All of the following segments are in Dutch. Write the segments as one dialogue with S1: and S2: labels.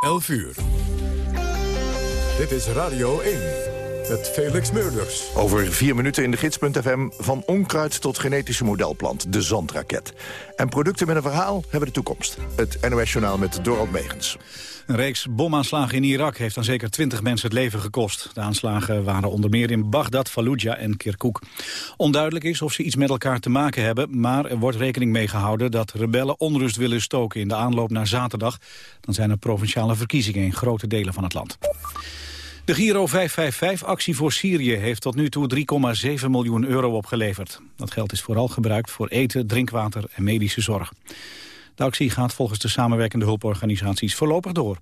S1: 11 uur. Dit is Radio 1 met Felix Meurders.
S2: Over vier minuten in de gids.fm van onkruid tot genetische modelplant, de zandraket. En producten met een verhaal hebben de toekomst. Het NOS-journaal met Dorald Megens.
S3: Een reeks bomaanslagen in Irak heeft aan zeker 20 mensen het leven gekost. De aanslagen waren onder meer in Bagdad, Fallujah en Kirkuk. Onduidelijk is of ze iets met elkaar te maken hebben... maar er wordt rekening mee gehouden dat rebellen onrust willen stoken... in de aanloop naar zaterdag. Dan zijn er provinciale verkiezingen in grote delen van het land. De Giro 555-actie voor Syrië heeft tot nu toe 3,7 miljoen euro opgeleverd. Dat geld is vooral gebruikt voor eten, drinkwater en medische zorg. De actie gaat volgens de samenwerkende hulporganisaties voorlopig door.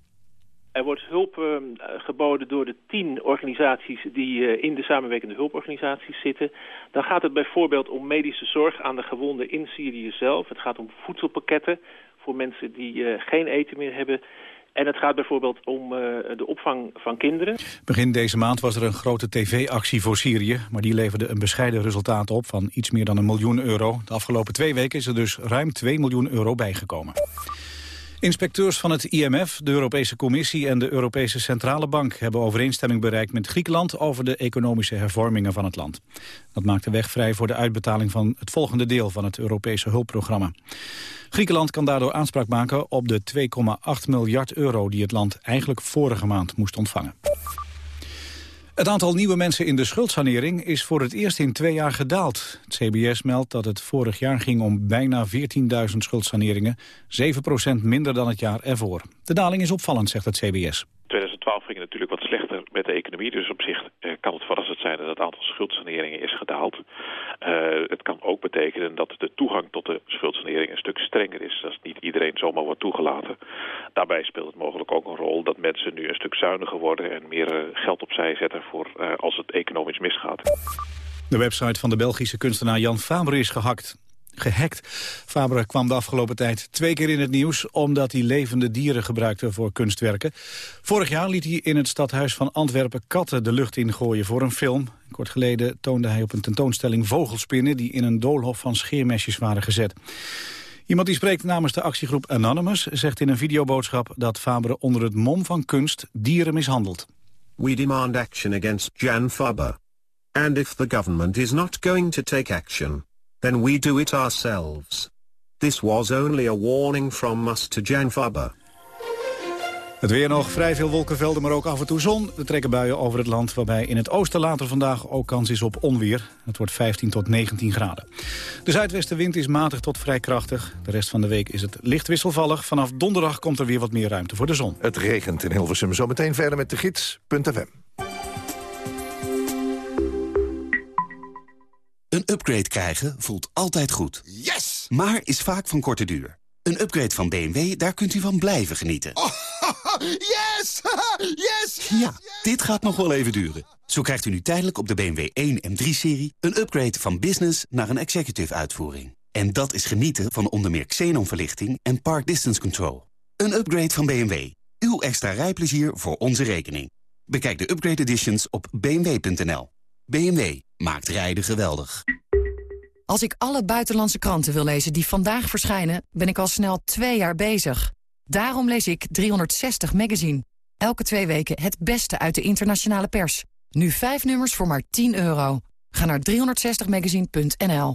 S4: Er wordt hulp uh, geboden door de tien organisaties die uh, in de samenwerkende hulporganisaties zitten. Dan gaat het bijvoorbeeld om medische zorg aan de gewonden in Syrië zelf. Het gaat om voedselpakketten voor mensen die uh, geen eten meer hebben. En het gaat bijvoorbeeld om uh, de opvang van kinderen.
S3: Begin deze maand was er een grote tv-actie voor Syrië... maar die leverde een bescheiden resultaat op van iets meer dan een miljoen euro. De afgelopen twee weken is er dus ruim 2 miljoen euro bijgekomen. Inspecteurs van het IMF, de Europese Commissie en de Europese Centrale Bank hebben overeenstemming bereikt met Griekenland over de economische hervormingen van het land. Dat maakt de weg vrij voor de uitbetaling van het volgende deel van het Europese hulpprogramma. Griekenland kan daardoor aanspraak maken op de 2,8 miljard euro die het land eigenlijk vorige maand moest ontvangen. Het aantal nieuwe mensen in de schuldsanering is voor het eerst in twee jaar gedaald. Het CBS meldt dat het vorig jaar ging om bijna 14.000 schuldsaneringen. 7% minder dan het jaar ervoor. De daling is opvallend, zegt het CBS.
S5: 2012 ging het natuurlijk wat slechter met de economie. Dus op zich eh, kan het verrassend zijn dat het aantal schuldsaneringen is gedaald. Uh, het kan ook betekenen dat de toegang tot de schuldsanering een stuk strenger is. Dat niet iedereen zomaar wordt toegelaten. Daarbij speelt het mogelijk ook een rol dat mensen nu een stuk zuiniger worden... en meer uh, geld opzij zetten voor uh, als het economisch misgaat.
S3: De website van de Belgische kunstenaar Jan Faber is gehackt gehackt. Faber kwam de afgelopen tijd twee keer in het nieuws... omdat hij levende dieren gebruikte voor kunstwerken. Vorig jaar liet hij in het stadhuis van Antwerpen katten de lucht ingooien voor een film. Kort geleden toonde hij op een tentoonstelling vogelspinnen... die in een doolhof van scheermesjes waren gezet. Iemand die spreekt namens de actiegroep Anonymous zegt in een videoboodschap dat Faber onder het mom van kunst dieren mishandelt.
S6: We demand action against Jan Faber. And if the government is not going to take action, then we do it ourselves. This was only a warning from us to Jan Faber.
S3: Het weer nog, vrij veel wolkenvelden, maar ook af en toe zon. Er trekken buien over het land, waarbij in het oosten later vandaag ook kans is op onweer. Het wordt 15 tot 19 graden. De zuidwestenwind is matig tot vrij krachtig. De rest van de week is het licht wisselvallig. Vanaf donderdag komt er weer wat meer ruimte voor de zon.
S2: Het regent in Hilversum. Zometeen verder met de gids.fm.
S7: Een upgrade krijgen voelt altijd goed.
S8: Yes!
S7: Maar is vaak van korte duur. Een upgrade van BMW, daar kunt u van blijven genieten.
S8: Oh, yes! yes!
S7: Ja, dit gaat nog wel even duren. Zo krijgt u nu tijdelijk op de BMW 1 en 3-serie... een upgrade van business naar een executive uitvoering. En dat is genieten van onder meer xenonverlichting en park distance control. Een upgrade van BMW. Uw extra rijplezier voor onze rekening. Bekijk de upgrade editions op bmw.nl. BMW maakt rijden geweldig.
S9: Als ik alle buitenlandse kranten wil lezen die vandaag verschijnen... ben ik al snel twee jaar bezig. Daarom lees ik 360 Magazine. Elke twee weken het beste uit de internationale pers. Nu vijf nummers voor maar 10 euro. Ga naar 360magazine.nl.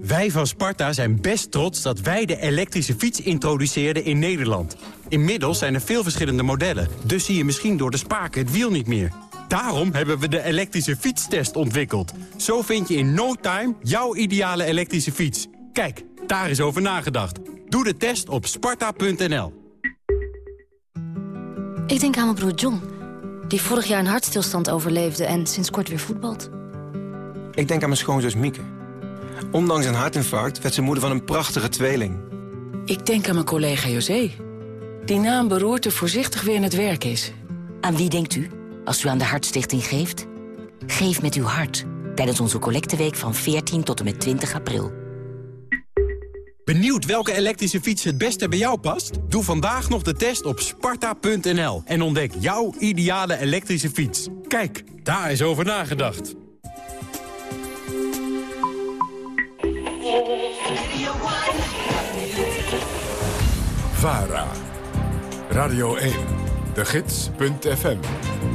S10: Wij van Sparta zijn best trots dat wij de elektrische fiets introduceerden in Nederland. Inmiddels zijn er veel verschillende modellen, dus zie je misschien door de spaken het wiel niet meer. Daarom hebben we de elektrische fietstest ontwikkeld. Zo vind je in no time jouw ideale elektrische fiets. Kijk, daar is over nagedacht. Doe de test op sparta.nl.
S11: Ik denk aan mijn broer John, die vorig jaar een hartstilstand overleefde en sinds kort weer voetbalt.
S12: Ik denk aan mijn schoonzus Mieke. Ondanks een hartinfarct werd ze moeder van een prachtige tweeling.
S13: Ik denk aan mijn collega José. Die na een beroerte voorzichtig weer in het werk is.
S14: Aan wie denkt u?
S13: als u aan de Hartstichting geeft? Geef met uw hart tijdens onze collecteweek van 14 tot en met 20 april.
S10: Benieuwd welke elektrische fiets het beste bij jou past? Doe vandaag nog de test op sparta.nl en ontdek jouw ideale elektrische fiets. Kijk, daar is over nagedacht.
S1: VARA. Radio 1. De Gids.fm.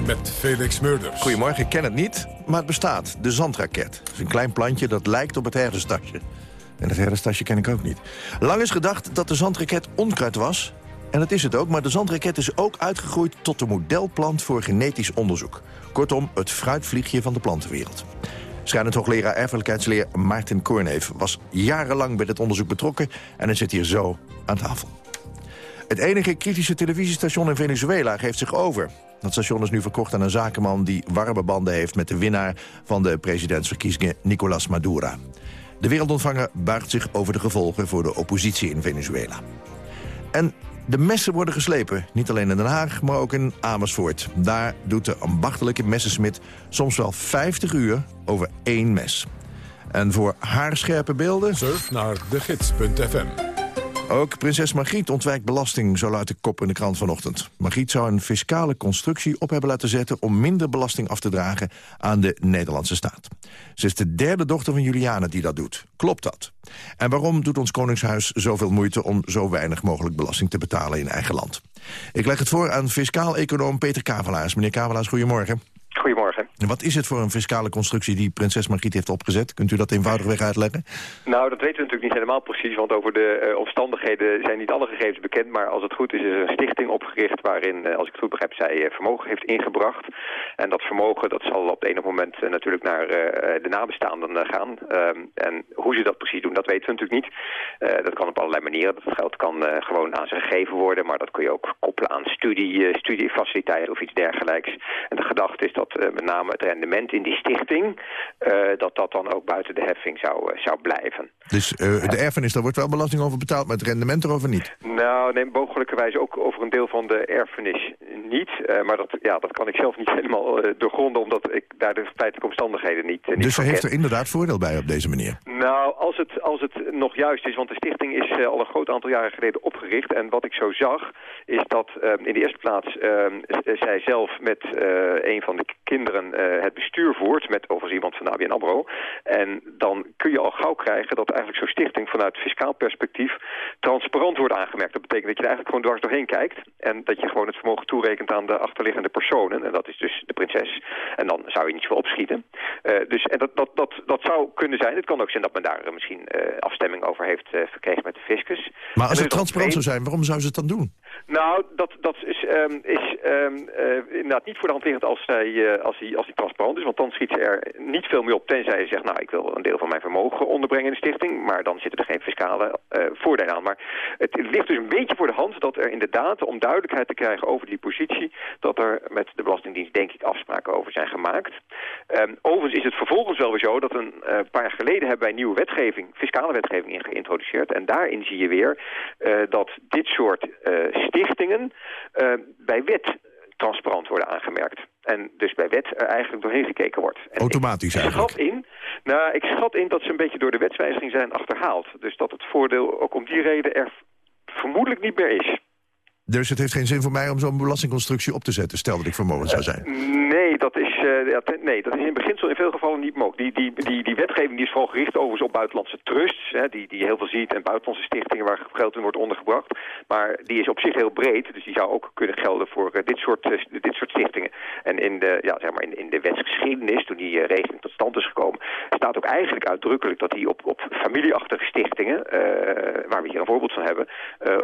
S1: Met Felix Murders.
S2: Goedemorgen, ik ken het niet, maar het bestaat. De zandraket. Het is een klein plantje dat lijkt op het herderstasje. En het herderstasje ken ik ook niet. Lang is gedacht dat de zandraket onkruid was. En dat is het ook, maar de zandraket is ook uitgegroeid... tot een modelplant voor genetisch onderzoek. Kortom, het fruitvliegje van de plantenwereld. Schrijnend hoogleraar erfelijkheidsleer Maarten Korneef... was jarenlang bij dit onderzoek betrokken en hij zit hier zo aan tafel. Het enige kritische televisiestation in Venezuela geeft zich over. Dat station is nu verkocht aan een zakenman die warme banden heeft... met de winnaar van de presidentsverkiezingen, Nicolas Maduro. De wereldontvanger buigt zich over de gevolgen voor de oppositie in Venezuela. En de messen worden geslepen, niet alleen in Den Haag, maar ook in Amersfoort. Daar doet de ambachtelijke messensmid soms wel 50 uur over één mes. En voor haarscherpe beelden...
S1: Surf naar degids.fm.
S2: Ook prinses Margriet ontwijkt belasting, zo luidt de kop in de krant vanochtend. Margriet zou een fiscale constructie op hebben laten zetten... om minder belasting af te dragen aan de Nederlandse staat. Ze is de derde dochter van Juliane die dat doet. Klopt dat? En waarom doet ons Koningshuis zoveel moeite... om zo weinig mogelijk belasting te betalen in eigen land? Ik leg het voor aan fiscaal-econoom Peter Kavelaars. Meneer Kavelaars, goedemorgen.
S15: Goedemorgen.
S2: En wat is het voor een fiscale constructie die prinses Margriet heeft opgezet? Kunt u dat eenvoudigweg uitleggen?
S15: Nou, dat weten we natuurlijk niet helemaal precies, want over de uh, omstandigheden zijn niet alle gegevens bekend. Maar als het goed is, is er een stichting opgericht waarin, uh, als ik het goed begrijp, zij uh, vermogen heeft ingebracht. En dat vermogen, dat zal op het ene moment natuurlijk naar de nabestaanden gaan. Ehm, en hoe ze dat precies doen, dat weten we natuurlijk niet. dat kan op allerlei manieren. Dat geld kan gewoon aan ze gegeven worden, maar dat kun je ook koppelen aan studie, studiefaciliteiten of iets dergelijks. En de gedachte is dat met name het rendement in die stichting, dat dat dan ook buiten de heffing zou, zou blijven.
S2: Dus de erfenis, daar wordt wel belasting over betaald, maar het rendement erover niet?
S15: Nou, nee, mogelijkerwijs ook over een deel van de erfenis niet. Maar dat, ja, dat kan ik zelf niet helemaal doorgronden, omdat ik daar de feitelijke omstandigheden niet, niet
S2: Dus ze heeft er inderdaad voordeel bij op deze manier?
S15: Nou, als het, als het nog juist is, want de stichting is al een groot aantal jaren geleden opgericht. En wat ik zo zag, is dat in de eerste plaats zij zelf met een van de kinderen het bestuur voert, met overigens iemand van ABN AMRO. En dan kun je al gauw krijgen dat eigenlijk zo'n stichting vanuit fiscaal perspectief transparant wordt aangemerkt. Dat betekent dat je er eigenlijk gewoon dwars doorheen kijkt en dat je gewoon het vermogen toerekent aan de achterliggende personen. En dat is dus de prinses. En dan zou je niet zoveel opschieten. Uh, dus en dat, dat, dat, dat zou kunnen zijn. Het kan ook zijn dat men daar misschien uh, afstemming over heeft uh, verkregen met de fiscus.
S2: Maar als het transparant zou zijn, waarom zou ze het dan doen?
S15: Nou, dat, dat is, um, is um, inderdaad niet voor de hand liggend als, zij, als, die, als transparant is. Want dan schiet ze er niet veel meer op, tenzij je zegt... nou, ik wil een deel van mijn vermogen onderbrengen in de stichting. Maar dan zitten er geen fiscale uh, voordelen aan. Maar het, ligt dus een beetje voor de hand dat er inderdaad... om duidelijkheid te krijgen over die positie... dat er met de Belastingdienst denk ik afspraken over zijn gemaakt. Um, overigens is het vervolgens wel weer zo dat een paar jaar geleden... hebben wij nieuwe wetgeving, fiscale wetgeving in geïntroduceerd. En daarin zie je weer dat dit soort stichtingen bij wet transparant worden aangemerkt. En dus bij wet er eigenlijk doorheen gekeken wordt. En
S2: Automatisch
S15: ik
S2: eigenlijk?
S15: Schat in, nou, ik schat in dat ze een beetje door de wetswijziging zijn achterhaald. Dus dat het voordeel ook om die reden er vermoedelijk niet meer is.
S2: Dus het heeft geen zin voor mij om zo'n belastingconstructie op te zetten... stel dat ik vermogen zou zijn?
S15: Uh, nee, dat is, ja, nee, dat is in beginsel in veel gevallen niet mogelijk. Die, die, die, die wetgeving die is vooral gericht overigens op buitenlandse trusts... Hè, die, die heel veel ziet en buitenlandse stichtingen waar geld in wordt ondergebracht. Maar die is op zich heel breed, dus die zou ook kunnen gelden voor uh, dit, soort, dit soort stichtingen. En in de, ja, zeg maar in, in de wetsgeschiedenis, toen die regeling tot stand is gekomen... staat ook eigenlijk uitdrukkelijk dat die op, op familieachtige stichtingen... waar we hier een voorbeeld van hebben,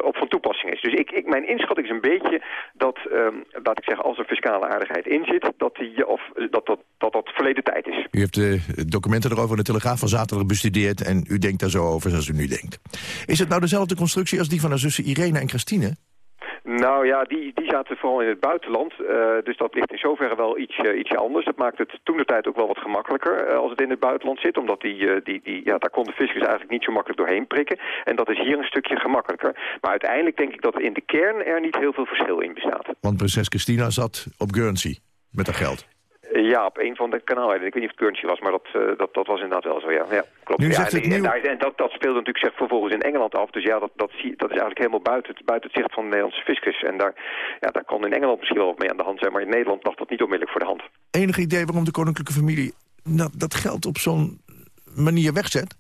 S15: op van toepassing is. Dus ik, ik, mijn inschatting is een beetje dat, um, laat ik zeggen, als er fiscale aardigheid in zit, dat die, of, dat, dat, dat dat verleden tijd is.
S2: U heeft de documenten erover in de Telegraaf van zaterdag bestudeerd en u denkt daar zo over zoals u nu denkt. Is het nou dezelfde constructie als die van haar zussen Irene en Christine?
S15: Nou ja, die, die zaten vooral in het buitenland. Uh, dus dat ligt in zoverre wel iets, uh, ietsje anders. Dat maakt het toen de tijd ook wel wat gemakkelijker uh, als het in het buitenland zit. Omdat die, die, die, ja, daar kon de fiscus eigenlijk niet zo makkelijk doorheen prikken. En dat is hier een stukje gemakkelijker. Maar uiteindelijk denk ik dat in de kern er niet heel veel verschil in bestaat.
S2: Want prinses Christina zat op Guernsey. met dat geld.
S15: Ja, op een van de kanalen. Ik weet niet of het Currency was, maar dat, uh, dat, dat was inderdaad wel zo, ja. ja klopt.
S2: Nu
S15: ja,
S2: zegt
S15: en,
S2: het nieuw...
S15: en, daar, en dat, dat speelde natuurlijk zich vervolgens in Engeland af. Dus ja, dat, dat, zie, dat is eigenlijk helemaal buiten het, buiten het zicht van de Nederlandse fiscus. En daar, ja, daar kon in Engeland misschien wel wat mee aan de hand zijn, maar in Nederland lag dat niet onmiddellijk voor de hand.
S2: Enig idee waarom de koninklijke familie dat, dat geld op zo'n manier wegzet?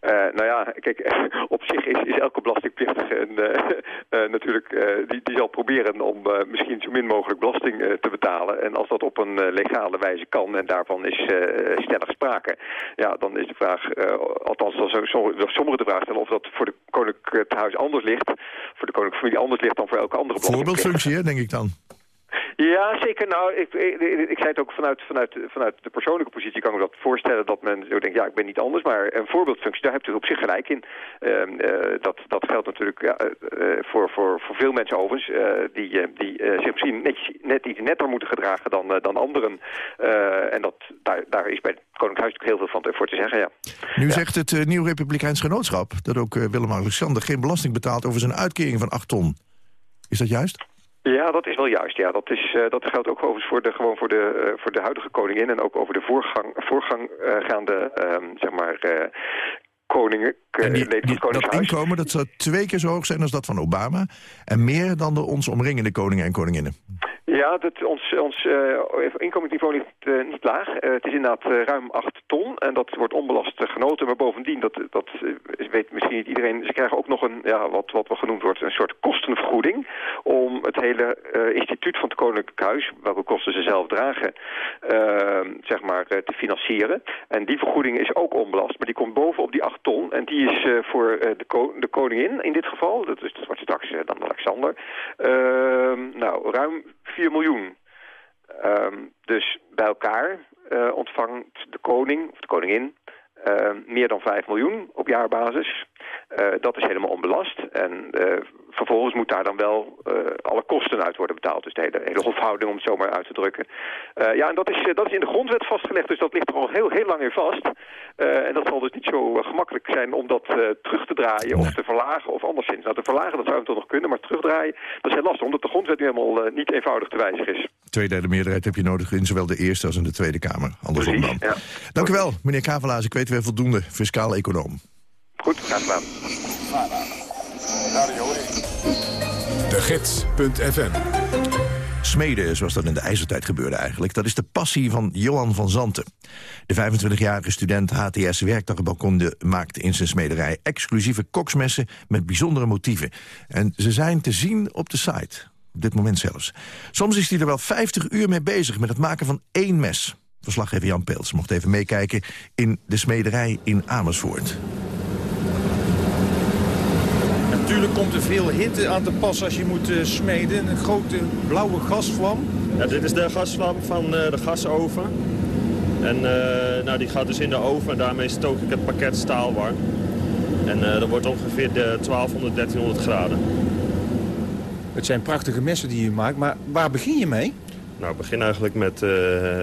S15: Uh, nou ja, kijk, op zich is, is elke belastingplichtige en, uh, uh, natuurlijk, die, die zal proberen om misschien zo min mogelijk belasting te betalen. En als dat op een legale wijze kan en daarvan is stellig sprake, ja, dan is de vraag, althans dan sommigen de vraag stellen of dat voor de koninklijk huis anders ligt, voor de koninklijke familie anders ligt dan voor elke andere
S2: Voorbeeldfunctie, hè, denk ik dan.
S15: Ja, zeker. Nou, ik, ik, ik, zei het ook vanuit, vanuit, vanuit de persoonlijke positie kan ik me dat voorstellen dat men zo denkt, ja, ik ben niet anders, maar een voorbeeldfunctie, daar hebt u op zich gelijk in. Uh, uh, dat, dat geldt natuurlijk ja, uh, voor, voor, voor veel mensen overigens, die, die zich misschien net, net iets netter moeten gedragen dan, dan anderen. en dat, daar, daar is bij het Koninklijk Huis natuurlijk heel veel van voor te zeggen, ja.
S2: Nu
S15: ja.
S2: zegt het Nieuw Republikeins Genootschap dat ook Willem-Alexander geen belasting betaalt over zijn uitkering van 8 ton. Is dat juist?
S15: Ja, dat is wel juist. Ja, dat, is, uh, dat geldt ook overigens voor de, gewoon voor de, uh, voor de huidige koningin en ook over de voorgang, voorganggaande, uh, zeg maar, koningen.
S2: En die, die, dat inkomen dat zou twee keer zo hoog zijn als dat van Obama en meer dan de ons omringende koningen en koninginnen.
S15: Ja, dat, ons, ons uh, inkomensniveau ligt uh, niet laag. Uh, het is inderdaad ruim 8 ton en dat wordt onbelast genoten. Maar bovendien, dat, dat weet misschien niet iedereen, ze krijgen ook nog een, ja, wat, wat wel genoemd wordt, een soort kostenvergoeding om het hele instituut van het Koninklijk Huis, welke kosten ze zelf dragen, zeg maar, te financieren. En die vergoeding is ook onbelast, maar die komt bovenop die 8 ton en die is voor de, ko de koningin in dit geval, dat, is, dat wordt straks dan Alexander, nou, ruim 4 miljoen. Um, dus bij elkaar ontvangt de koning of de koningin uh, meer dan 5 miljoen op jaarbasis. Dat is helemaal onbelast. En vervolgens moet daar dan wel alle kosten uit worden betaald. Dus de hele, hele hofhouding, om het zo maar uit te drukken. ja, en dat is, dat is in de grondwet vastgelegd, dus dat ligt er al heel, heel lang in vast. en dat zal dus niet zo gemakkelijk zijn om dat terug te draaien of te verlagen of anderszins. Nou, te verlagen, dat zou hem toch nog kunnen, maar terugdraaien, dat is heel lastig, omdat de grondwet nu helemaal niet eenvoudig te wijzigen is.
S2: Tweederde meerderheid heb je nodig in zowel de Eerste als in de Tweede Kamer. Andersom dan.
S15: Ja.
S2: Dank u wel, meneer Kavelaars. Ik weet weer voldoende fiscaal econoom.
S15: Goed, graag gedaan.
S1: De Gids.fm
S2: Smeden, zoals dat in de ijzertijd gebeurde eigenlijk... dat is de passie van Johan van Zanten. De 25-jarige student HTS Werkdagbalkonde maakt in zijn smederij... exclusieve koksmessen met bijzondere motieven. En ze zijn te zien op de site. Op dit moment zelfs. Soms is hij er wel 50 uur mee bezig met het maken van één mes. Verslaggever Jan Peels mocht even meekijken in de smederij in Amersfoort.
S16: Komt er veel hitte aan te pas als je moet uh, smeden. Een grote blauwe gasvlam.
S17: Ja, dit is de gasvlam van uh, de gasoven. En uh, nou, die gaat dus in de oven en daarmee stook ik het pakket staal warm. En dat wordt ongeveer de 1200, 1300 graden.
S16: Het zijn prachtige messen die je maakt, maar waar begin je mee?
S17: Nou, ik begin eigenlijk met uh,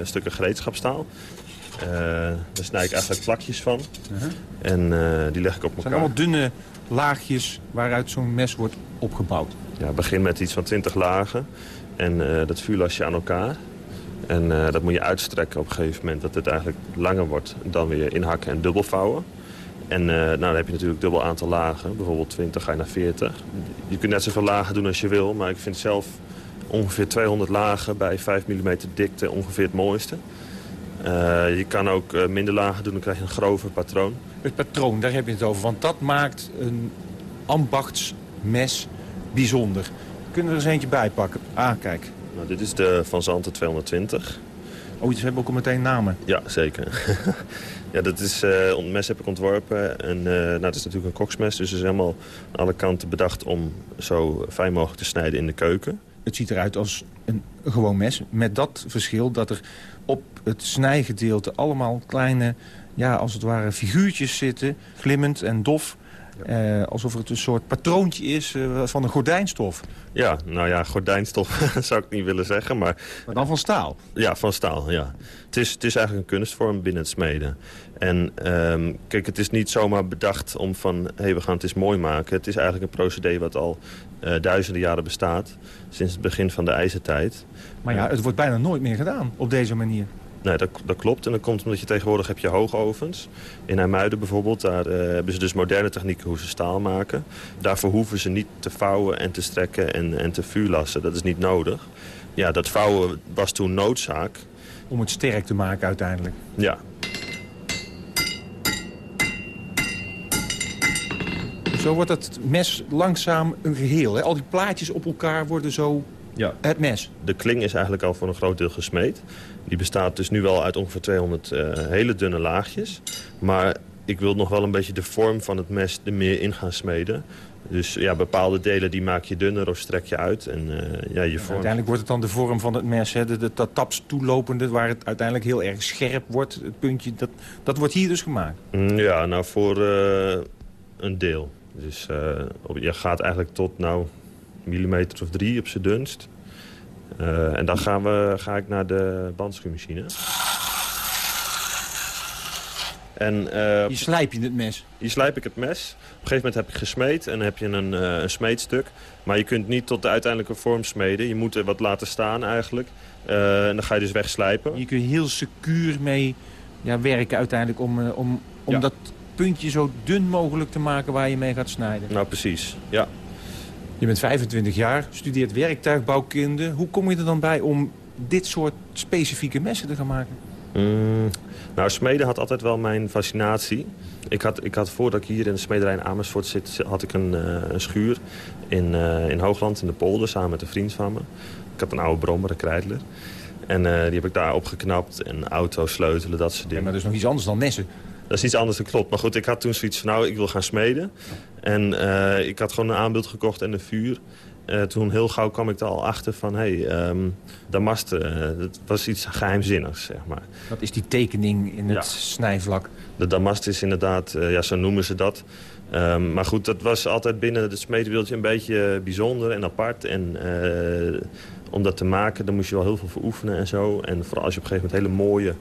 S17: stukken gereedschapstaal. Uh, daar snij ik eigenlijk plakjes van. Uh -huh. En uh, die leg ik op elkaar.
S16: Het zijn allemaal dunne laagjes waaruit zo'n mes wordt opgebouwd.
S17: Ja, begin met iets van 20 lagen. En dat vuurlas je aan elkaar. En dat moet je uitstrekken op een gegeven moment dat het eigenlijk langer wordt. Dan weer inhakken en dubbelvouwen. En uh, nou, dan heb je natuurlijk dubbel aantal lagen. Bijvoorbeeld 20 ga je naar 40. Je kunt net zoveel lagen doen als je wil. Maar ik vind zelf ongeveer 200 lagen bij 5 mm dikte ongeveer het mooiste. Uh, je kan ook uh, minder lagen doen, dan krijg je een grover patroon.
S16: Het patroon, daar heb je het over. Want dat maakt een ambachtsmes bijzonder. Kunnen we er eens eentje bij pakken? Ah, kijk.
S17: Nou, dit is de Van Zanten 220.
S16: Oh, ze hebben ook al meteen namen.
S17: Ja, zeker. ja, dat is, uh, het mes heb ik ontworpen. En uh, nou, het is natuurlijk een koksmes. Dus het is helemaal aan alle kanten bedacht om zo fijn mogelijk te snijden in de keuken.
S16: Het ziet eruit als een gewoon mes. Met dat verschil dat er op het snijgedeelte allemaal kleine, ja, als het ware figuurtjes zitten. Glimmend en dof. Eh, alsof het een soort patroontje is eh, van een gordijnstof.
S17: Ja, nou ja, gordijnstof zou ik niet willen zeggen, maar...
S16: Maar dan van staal?
S17: Ja, van staal, ja. Het is, het is eigenlijk een kunstvorm binnen het smeden. En ehm, kijk, het is niet zomaar bedacht om van... hé, hey, we gaan het eens mooi maken. Het is eigenlijk een procedé wat al uh, duizenden jaren bestaat. Sinds het begin van de ijzertijd.
S16: Maar ja, het wordt bijna nooit meer gedaan op deze manier.
S17: Nee, dat, dat, klopt. En dat komt omdat je tegenwoordig heb je hoogovens. In IJmuiden bijvoorbeeld, daar uh, hebben ze dus moderne technieken hoe ze staal maken. Daarvoor hoeven ze niet te vouwen en te strekken en, en te vuurlassen. Dat is niet nodig. Ja, dat vouwen was toen noodzaak.
S16: Om het sterk te maken uiteindelijk.
S17: Ja.
S16: Zo wordt het mes langzaam een geheel. Hè? Al die plaatjes op elkaar worden zo ja. het mes.
S17: De kling is eigenlijk al voor een groot deel gesmeed. Die bestaat dus nu wel uit ongeveer 200 uh, hele dunne laagjes. Maar ik wil nog wel een beetje de vorm van het mes er meer in gaan smeden. Dus ja, bepaalde delen die maak je dunner of strek je uit. En, uh, ja, je vorm...
S16: Uiteindelijk wordt het dan de vorm van het mes, hè? De, taps toelopende... waar het uiteindelijk heel erg scherp wordt, het puntje. Dat, dat wordt hier dus gemaakt?
S17: Ja, nou voor uh, een deel. Dus uh, je gaat eigenlijk tot nou millimeter of drie op zijn dunst. Uh, en dan gaan we, ga ik naar de bandschuurmachine.
S16: En, uh, hier slijp je het mes?
S17: Hier slijp ik het mes. Op een gegeven moment heb ik gesmeed en heb je een, een smeedstuk. Maar je kunt niet tot de uiteindelijke vorm smeden. Je moet er wat laten staan eigenlijk. En dan ga je dus wegslijpen.
S16: Je heel secuur mee ja, werken uiteindelijk om, om, om ja. dat puntje zo dun mogelijk te maken waar je mee gaat snijden.
S17: Nou, precies. Ja.
S16: Je bent 25 jaar, studeert werktuigbouwkunde. Hoe kom je er dan bij om dit soort specifieke messen te gaan maken?
S17: Mm, nou, smeden had altijd wel mijn fascinatie. Ik had, ik had voordat ik hier in de smederij in Amersfoort zit... had ik een, uh, een schuur in, uh, in Hoogland, in de polder, samen met een vriend van me. Ik had een oude brommer, een Kreidler. En uh, die heb ik daar opgeknapt. En auto's sleutelen, dat soort dingen.
S16: Ja, maar dat is nog iets anders dan messen.
S17: Dat is iets anders, dat klopt. Maar goed, ik had toen zoiets van, nou, ik wil gaan smeden. En uh, ik had gewoon een aanbeeld gekocht en een vuur. Uh, toen heel gauw kwam ik er al achter van, hé, hey, um, damast, uh, dat was iets geheimzinnigs, zeg maar.
S16: Wat is die tekening in het ja. snijvlak?
S17: De damast is inderdaad, ja, zo noemen ze dat. Um, maar goed, dat was altijd binnen het smeedwereldje een beetje bijzonder en apart. En om dat te maken, dan moest je wel heel veel voor oefenen en zo. En vooral als je op een gegeven moment hele mooie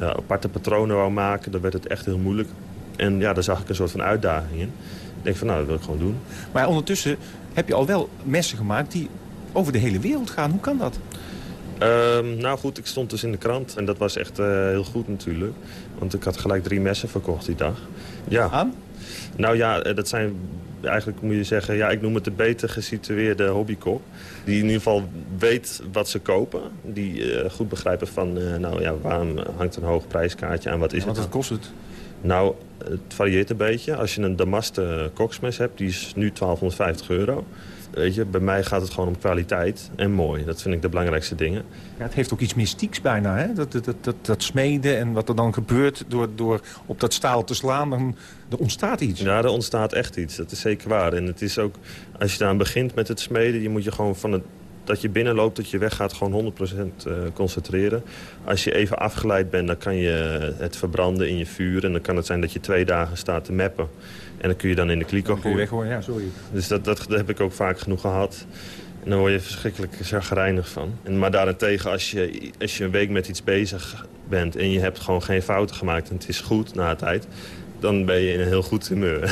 S17: uh, aparte patronen wou maken, dan werd het echt heel moeilijk. En ja, daar zag ik een soort van uitdaging in. Ik denk van, nou, dat wil ik gewoon doen.
S16: Maar ondertussen heb je al wel messen gemaakt die over de hele wereld gaan. Hoe kan dat?
S17: Um, nou goed, ik stond dus in de krant en dat was echt uh, heel goed natuurlijk. Want ik had gelijk drie messen verkocht die dag. Ja.
S16: Aan?
S17: Nou ja, dat zijn eigenlijk moet je zeggen, ja, ik noem het de beter gesitueerde hobbykop. Die in ieder geval weet wat ze kopen. Die uh, goed begrijpen van, uh, nou ja, waarom hangt een hoog prijskaartje aan, wat is
S16: ja,
S17: het?
S16: Wat kost het?
S17: Nou, het varieert een beetje. Als je een damaste koksmes hebt, die is nu 1250 euro. Weet je, bij mij gaat het gewoon om kwaliteit en mooi. Dat vind ik de belangrijkste dingen.
S16: Ja, het heeft ook iets mystieks bijna, hè? Dat, dat, dat, dat smeden en wat er dan gebeurt door, door op dat staal te slaan. Dan, er ontstaat iets.
S17: Ja, er ontstaat echt iets. Dat is zeker waar. En het is ook, als je daar begint met het smeden... je moet je gewoon van het dat je binnenloopt, dat je weggaat, gewoon 100% concentreren. Als je even afgeleid bent, dan kan je het verbranden in je vuur. En dan kan het zijn dat je twee dagen staat te mappen. En dan kun je dan in de kliko
S16: gooien. ja, sorry.
S17: Dus dat, dat, dat heb ik ook vaak genoeg gehad. En dan word je verschrikkelijk chagrijnig van. En, maar daarentegen, als je, als je een week met iets bezig bent... en je hebt gewoon geen fouten gemaakt en het is goed na de tijd... dan ben je in een heel goed humeur.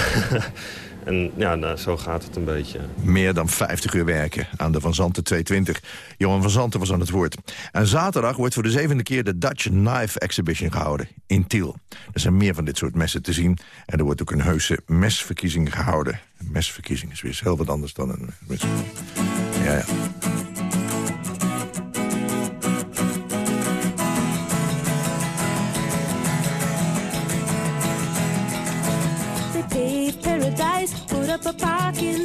S17: En ja, nou, zo gaat het een beetje.
S2: Meer dan 50 uur werken aan de Van Zanten 220. Johan van Zanten was aan het woord. En zaterdag wordt voor de zevende keer de Dutch Knife Exhibition gehouden in Tiel. Er zijn meer van dit soort messen te zien. En er wordt ook een heuse mesverkiezing gehouden. Een mesverkiezing is weer heel wat anders dan een mes. Ja, ja.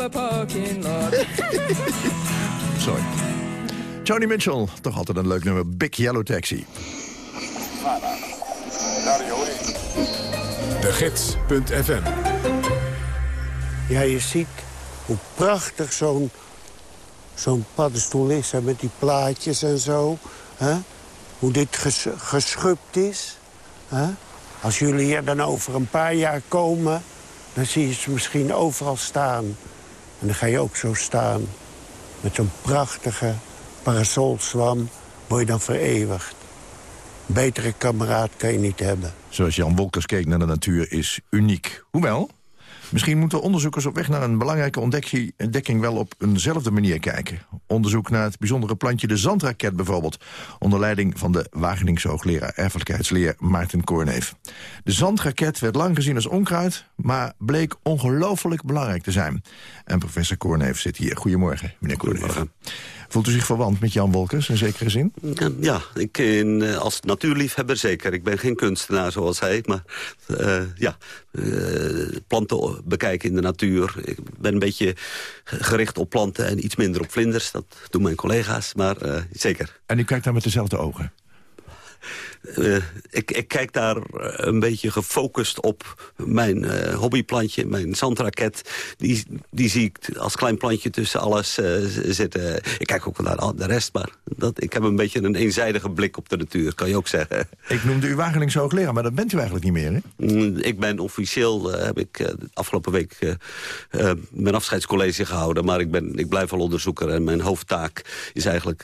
S18: A parking lot.
S2: Sorry. Joni Mitchell, toch altijd een leuk nummer. Big Yellow Taxi.
S1: De Gids.fm
S19: Ja, je ziet hoe prachtig zo'n zo'n paddenstoel is hè, met die plaatjes en zo. Hè? Hoe dit ges, geschupt is. Hè? Als jullie hier dan over een paar jaar komen... dan zie je ze misschien overal staan. En dan ga je ook zo staan. Met zo'n prachtige parasolzwam word je dan vereeuwigd. Betere kameraad kan je niet hebben.
S2: Zoals Jan Wolkers keek naar de natuur is uniek. Hoewel, misschien moeten onderzoekers op weg naar een belangrijke ontdekking, wel op eenzelfde manier kijken. Onderzoek naar het bijzondere plantje de zandraket bijvoorbeeld. Onder leiding van de Wageningse hoogleraar erfelijkheidsleer Maarten Koorneef. De zandraket werd lang gezien als onkruid, maar bleek ongelooflijk belangrijk te zijn. En professor Koorneef zit hier. Goedemorgen, meneer Koorneef. Voelt u zich verwant met Jan Wolkers in zekere zin?
S20: Ja, ik, in, eh, als natuurliefhebber zeker. Ik ben geen kunstenaar zoals hij, maar eh, ja, eh, planten bekijken in de natuur. Ik ben een beetje gericht op planten en iets minder op vlinders. Dat doen mijn collega's, maar eh, zeker.
S2: En u kijkt daar met dezelfde ogen?
S20: Eh, ik, ik, kijk daar eh, een beetje gefocust op mijn uh, hobbyplantje, mijn zandraket. Die, die zie ik als klein plantje tussen alles zitten. Ik kijk ook wel naar de rest, maar dat, ik heb een beetje een eenzijdige blik op de natuur, kan je ook zeggen.
S2: Ik noemde u Wageningse hoogleraar, maar dat bent u eigenlijk niet meer, hè?
S20: Mm, ik ben officieel, heb ik afgelopen week mijn afscheidscollege gehouden. Maar ik, ben, ik blijf wel onderzoeker en mijn hoofdtaak is eigenlijk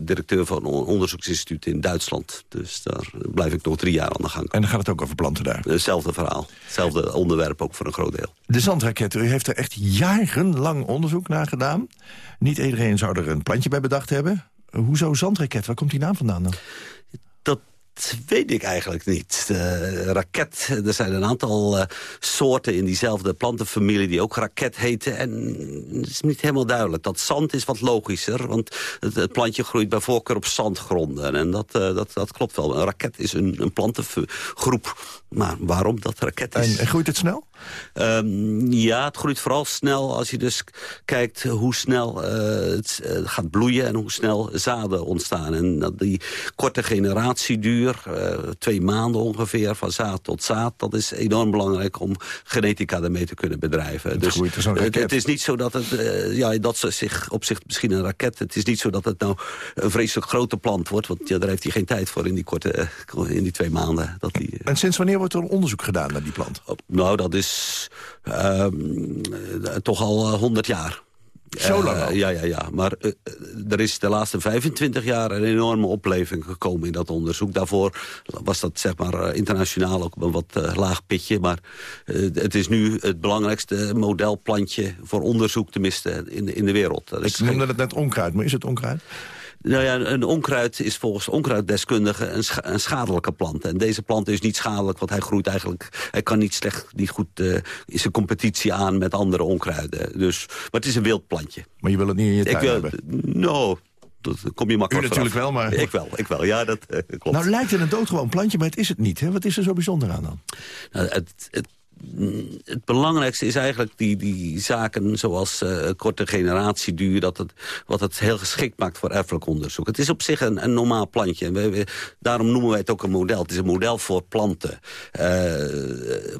S20: directeur van een onderzoeksinstituut in Duitsland. Dus daar blijf ik nog drie jaar aan de gang.
S2: En dan gaat het ook over planten daar?
S20: Hetzelfde verhaal. Hetzelfde onderwerp ook voor een groot deel.
S2: De zandraket, u heeft er echt jarenlang onderzoek naar gedaan. Niet iedereen zou er een plantje bij bedacht hebben. Hoezo zandraket? Waar komt die naam vandaan dan?
S20: Weet ik eigenlijk niet. Raket, er zijn een aantal uh, soorten in diezelfde plantenfamilie... die ook raket heten. En het is niet helemaal duidelijk. Dat zand is wat logischer, want het, plantje groeit bij voorkeur op zandgronden. En dat, uh, dat, dat klopt wel. Een raket is een, een plantengroep. Maar waarom dat raket is...
S2: En, en groeit het snel?
S20: Um, ja, het groeit vooral snel als je dus kijkt hoe snel uh, het uh, gaat bloeien... en hoe snel zaden ontstaan. En dat die korte generatieduur, uh, twee maanden ongeveer, van zaad tot zaad... dat is enorm belangrijk om genetica ermee te kunnen bedrijven.
S2: Het
S20: dus
S2: groeit
S20: het,
S2: raket.
S20: het is niet zo dat het... ja, dat ze zich op zich misschien een raket... het is niet zo dat het nou een vreselijk grote plant wordt... want ja, daar heeft hij geen tijd voor in die korte in die twee maanden. Dat die,
S2: En sinds wanneer wordt er onderzoek gedaan naar die plant?
S20: nou, dat is uh, toch al honderd jaar.
S2: Zo lang al?
S20: Uh, ja, ja, ja. Maar uh, er is de laatste 25 jaar een enorme opleving gekomen in dat onderzoek. Daarvoor was dat zeg maar internationaal ook een wat laag pitje. Maar het is nu het belangrijkste modelplantje voor onderzoek tenminste in, in de wereld. Dat
S2: Ik noemde het net onkruid, maar is het onkruid?
S20: Nou ja, een onkruid is volgens onkruiddeskundigen een, scha een, schadelijke plant. En deze plant is niet schadelijk, want hij groeit eigenlijk... hij kan niet slecht, niet goed uh, is een competitie aan met andere onkruiden. Dus, maar het is een wild plantje.
S2: Maar je wil het niet in je tuin
S20: Ik wil,
S2: hebben?
S20: Nou, Dat kom je makkelijk
S2: U natuurlijk
S20: vanaf.
S2: wel, maar-
S20: Ik wel, ik wel. Ja, dat eh, klopt.
S2: Nou lijkt het een doodgewoon plantje, maar het is het niet. Hè? Wat is er zo bijzonder aan dan?
S20: Nou, het, het, het belangrijkste is eigenlijk die, die zaken zoals eh, korte generatieduur... Dat het, wat het heel geschikt maakt voor erfelijk onderzoek. Het is op zich een, een normaal plantje. En daarom noemen wij het ook een model. Het is een model voor planten. Eh,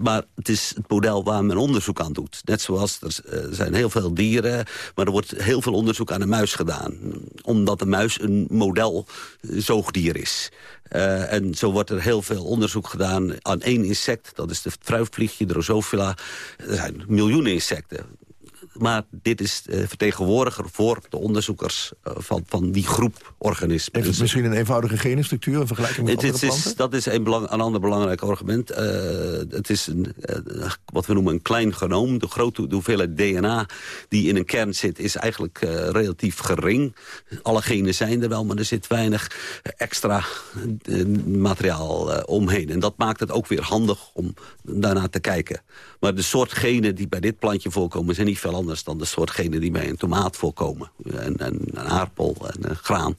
S20: maar het is het model waar men onderzoek aan doet. Net zoals er eh, zijn heel veel dieren... maar er wordt heel veel onderzoek aan de muis gedaan. Omdat de muis een model zoogdier is. Eh, en zo wordt er heel veel onderzoek gedaan aan één insect. Dat is de fruitvliegje, Drosophila. Er zijn miljoenen insecten. Maar dit is eh, vertegenwoordiger voor de onderzoekers eh, van, van die groep organismen.
S2: Heeft het
S20: Dus-
S2: misschien een eenvoudige genenstructuur in vergelijking met
S20: het,
S2: andere
S20: het is,
S2: planten?
S20: dat is een, belang, een ander belangrijk argument. Eh, het is een, wat we noemen een klein genoom. De grote de hoeveelheid DNA die in een kern zit is eigenlijk relatief gering. Alle genen zijn er wel, maar er zit weinig extra materiaal omheen. En dat maakt het ook weer handig om daarnaar te kijken. Maar de soort genen die bij dit plantje voorkomen... zijn niet veel anders dan de soort genen die bij een tomaat voorkomen. En, en een aardappel en een graan.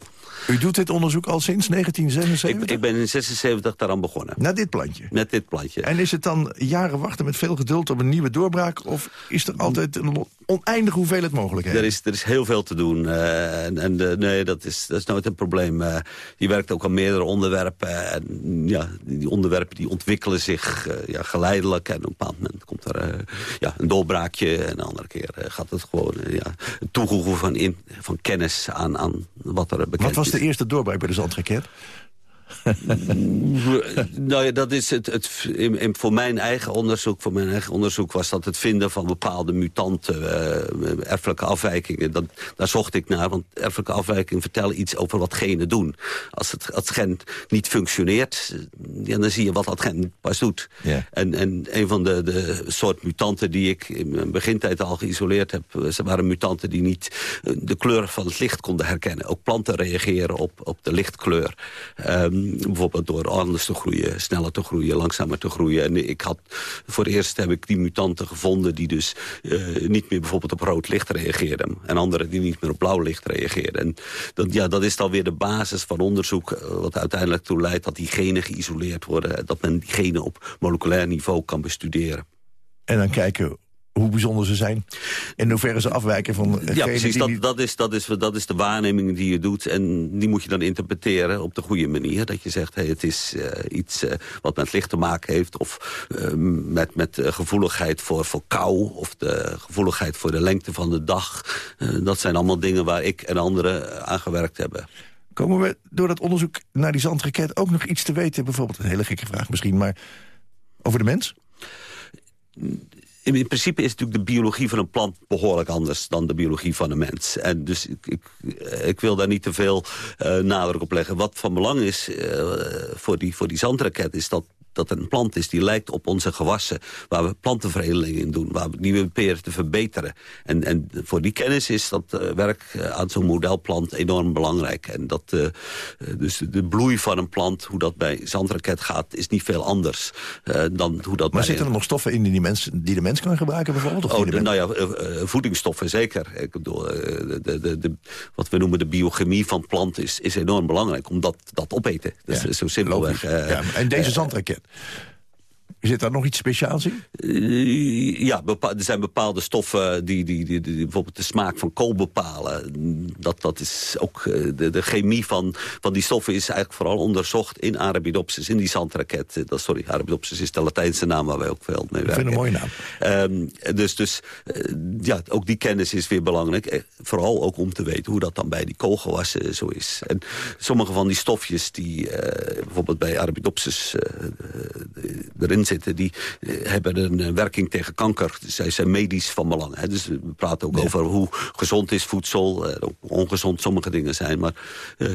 S2: U doet dit onderzoek al sinds 1976?
S20: Ik, ik ben in 76 daaraan begonnen.
S2: Naar dit plantje?
S20: Met dit plantje.
S2: En is het dan jaren wachten met veel geduld op een nieuwe doorbraak? Of is er altijd een oneindige hoeveelheid mogelijkheden?
S20: Er is, er is heel veel te doen. eh, en en eh, nee, dat is, dat is nooit een probleem. Eh, je werkt ook aan meerdere onderwerpen. En ja, die onderwerpen die ontwikkelen zich eh, ja, geleidelijk. En op een bepaald moment komt er eh, ja, een doorbraakje. En een andere keer eh, gaat het gewoon eh, ja, het toevoegen van, in, van kennis aan, aan wat er bekend
S2: Wat was
S20: is.
S2: de eerste doorbraak bij de Zandraket?
S20: nou ja, dat is het, het in, in- voor mijn eigen onderzoek, voor mijn eigen onderzoek was dat het vinden van bepaalde mutanten, eh, erfelijke afwijkingen. Dat, daar zocht ik naar, want erfelijke afwijkingen vertellen iets over wat genen doen. Als het, als het gen niet functioneert, eh, ja, dan zie je wat dat gen pas doet. En, en een van de, de soort mutanten die ik in mijn begintijd al geïsoleerd heb, eh, ze waren mutanten die niet de kleur van het licht konden herkennen. Ook planten reageren op, op de lichtkleur. Ehm, bijvoorbeeld door anders te groeien, sneller te groeien, langzamer te groeien. En ik had, voor het eerst heb ik die mutanten gevonden die dus eh, niet meer bijvoorbeeld op rood licht reageerden. En andere die niet meer op blauw licht reageerden. En dat, ja, dat is dan weer de basis van onderzoek, eh, wat uiteindelijk toe leidt dat die genen geïsoleerd worden. en Dat men die genen op moleculair niveau kan bestuderen.
S2: En dan kijken hoe bijzonder ze zijn. In hoeverre ze afwijken van
S20: Ja, precies.
S2: die
S20: Dat, dat, is, dat, is, dat is de waarneming die je doet. En die moet je dan interpreteren op de goede manier. Dat je zegt, hey, het is eh, iets eh, wat met licht te maken heeft... of eh, met, met gevoeligheid voor, voor kou... of de gevoeligheid voor de lengte van de dag. Dat zijn allemaal dingen waar ik en anderen aan gewerkt hebben.
S2: Komen we door dat onderzoek naar die zandraket ook nog iets te weten? Bijvoorbeeld, een hele gekke vraag misschien, maar over de mens?
S20: In, in principe is natuurlijk de biologie van een plant behoorlijk anders dan de biologie van een mens. En dus ik, ik, ik wil daar niet te veel eh, nadruk op leggen. Wat van belang is eh, voor, die, voor die zandraket is dat dat een plant is die lijkt op onze gewassen... waar we plantenveredeling in doen, waar we, die we proberen te verbeteren. En, en voor die kennis is dat eh, werk eh, aan zo'n modelplant enorm belangrijk. En dat, eh, dus de, bloei van een plant, hoe dat bij zandraket gaat... is niet veel anders dan hoe dat
S2: Maar
S20: bij
S2: zitten er nog stoffen in die, die, mens, die de mens kan gebruiken bijvoorbeeld? Of
S20: Oh, de- nou ja, voedingsstoffen zeker. Ik bedoel, de, de, de, wat we noemen de biochemie van planten is, is enorm belangrijk. Omdat dat opeten. Dat is zo simpelweg.
S2: Ja, en deze zandraket, bent zit daar nog iets speciaals in?
S20: eh, ja, er zijn bepaalde stoffen die, die, die, die bijvoorbeeld de smaak van kool bepalen. Dat, dat is ook eh, de, de chemie van, van die stoffen is eigenlijk vooral onderzocht in Arabidopsis, in die zandraket. Eh, Dat, sorry, Arabidopsis is de Latijnse naam waar wij ook veel mee
S2: Ik
S20: werken.
S2: vind het een mooie naam.
S20: Ehm, dus dus ja, ook die kennis is weer belangrijk. Vooral ook om te weten hoe dat dan bij die koolgewassen zo is. En sommige van die stofjes die bijvoorbeeld bij Arabidopsis erin zitten... die eh, hebben een eh, werking tegen kanker. Zij zijn medisch van belang. Hè. Dus we praten ook over hoe gezond is voedsel. eh, ongezond sommige dingen zijn. Maar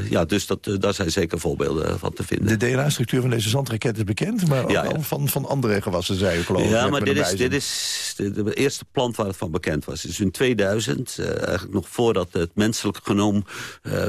S20: ja, dus dat, daar zijn zeker voorbeelden van te vinden.
S2: De DNA-structuur van deze zandraket is bekend, maar ook
S20: Ja, ja.
S2: al van, van andere gewassen, zei u geloof ik.
S20: Ja, maar dit is, dit is de, de eerste plant waar het van bekend was. Dus in 2000, eh, eigenlijk nog voordat het menselijk genoom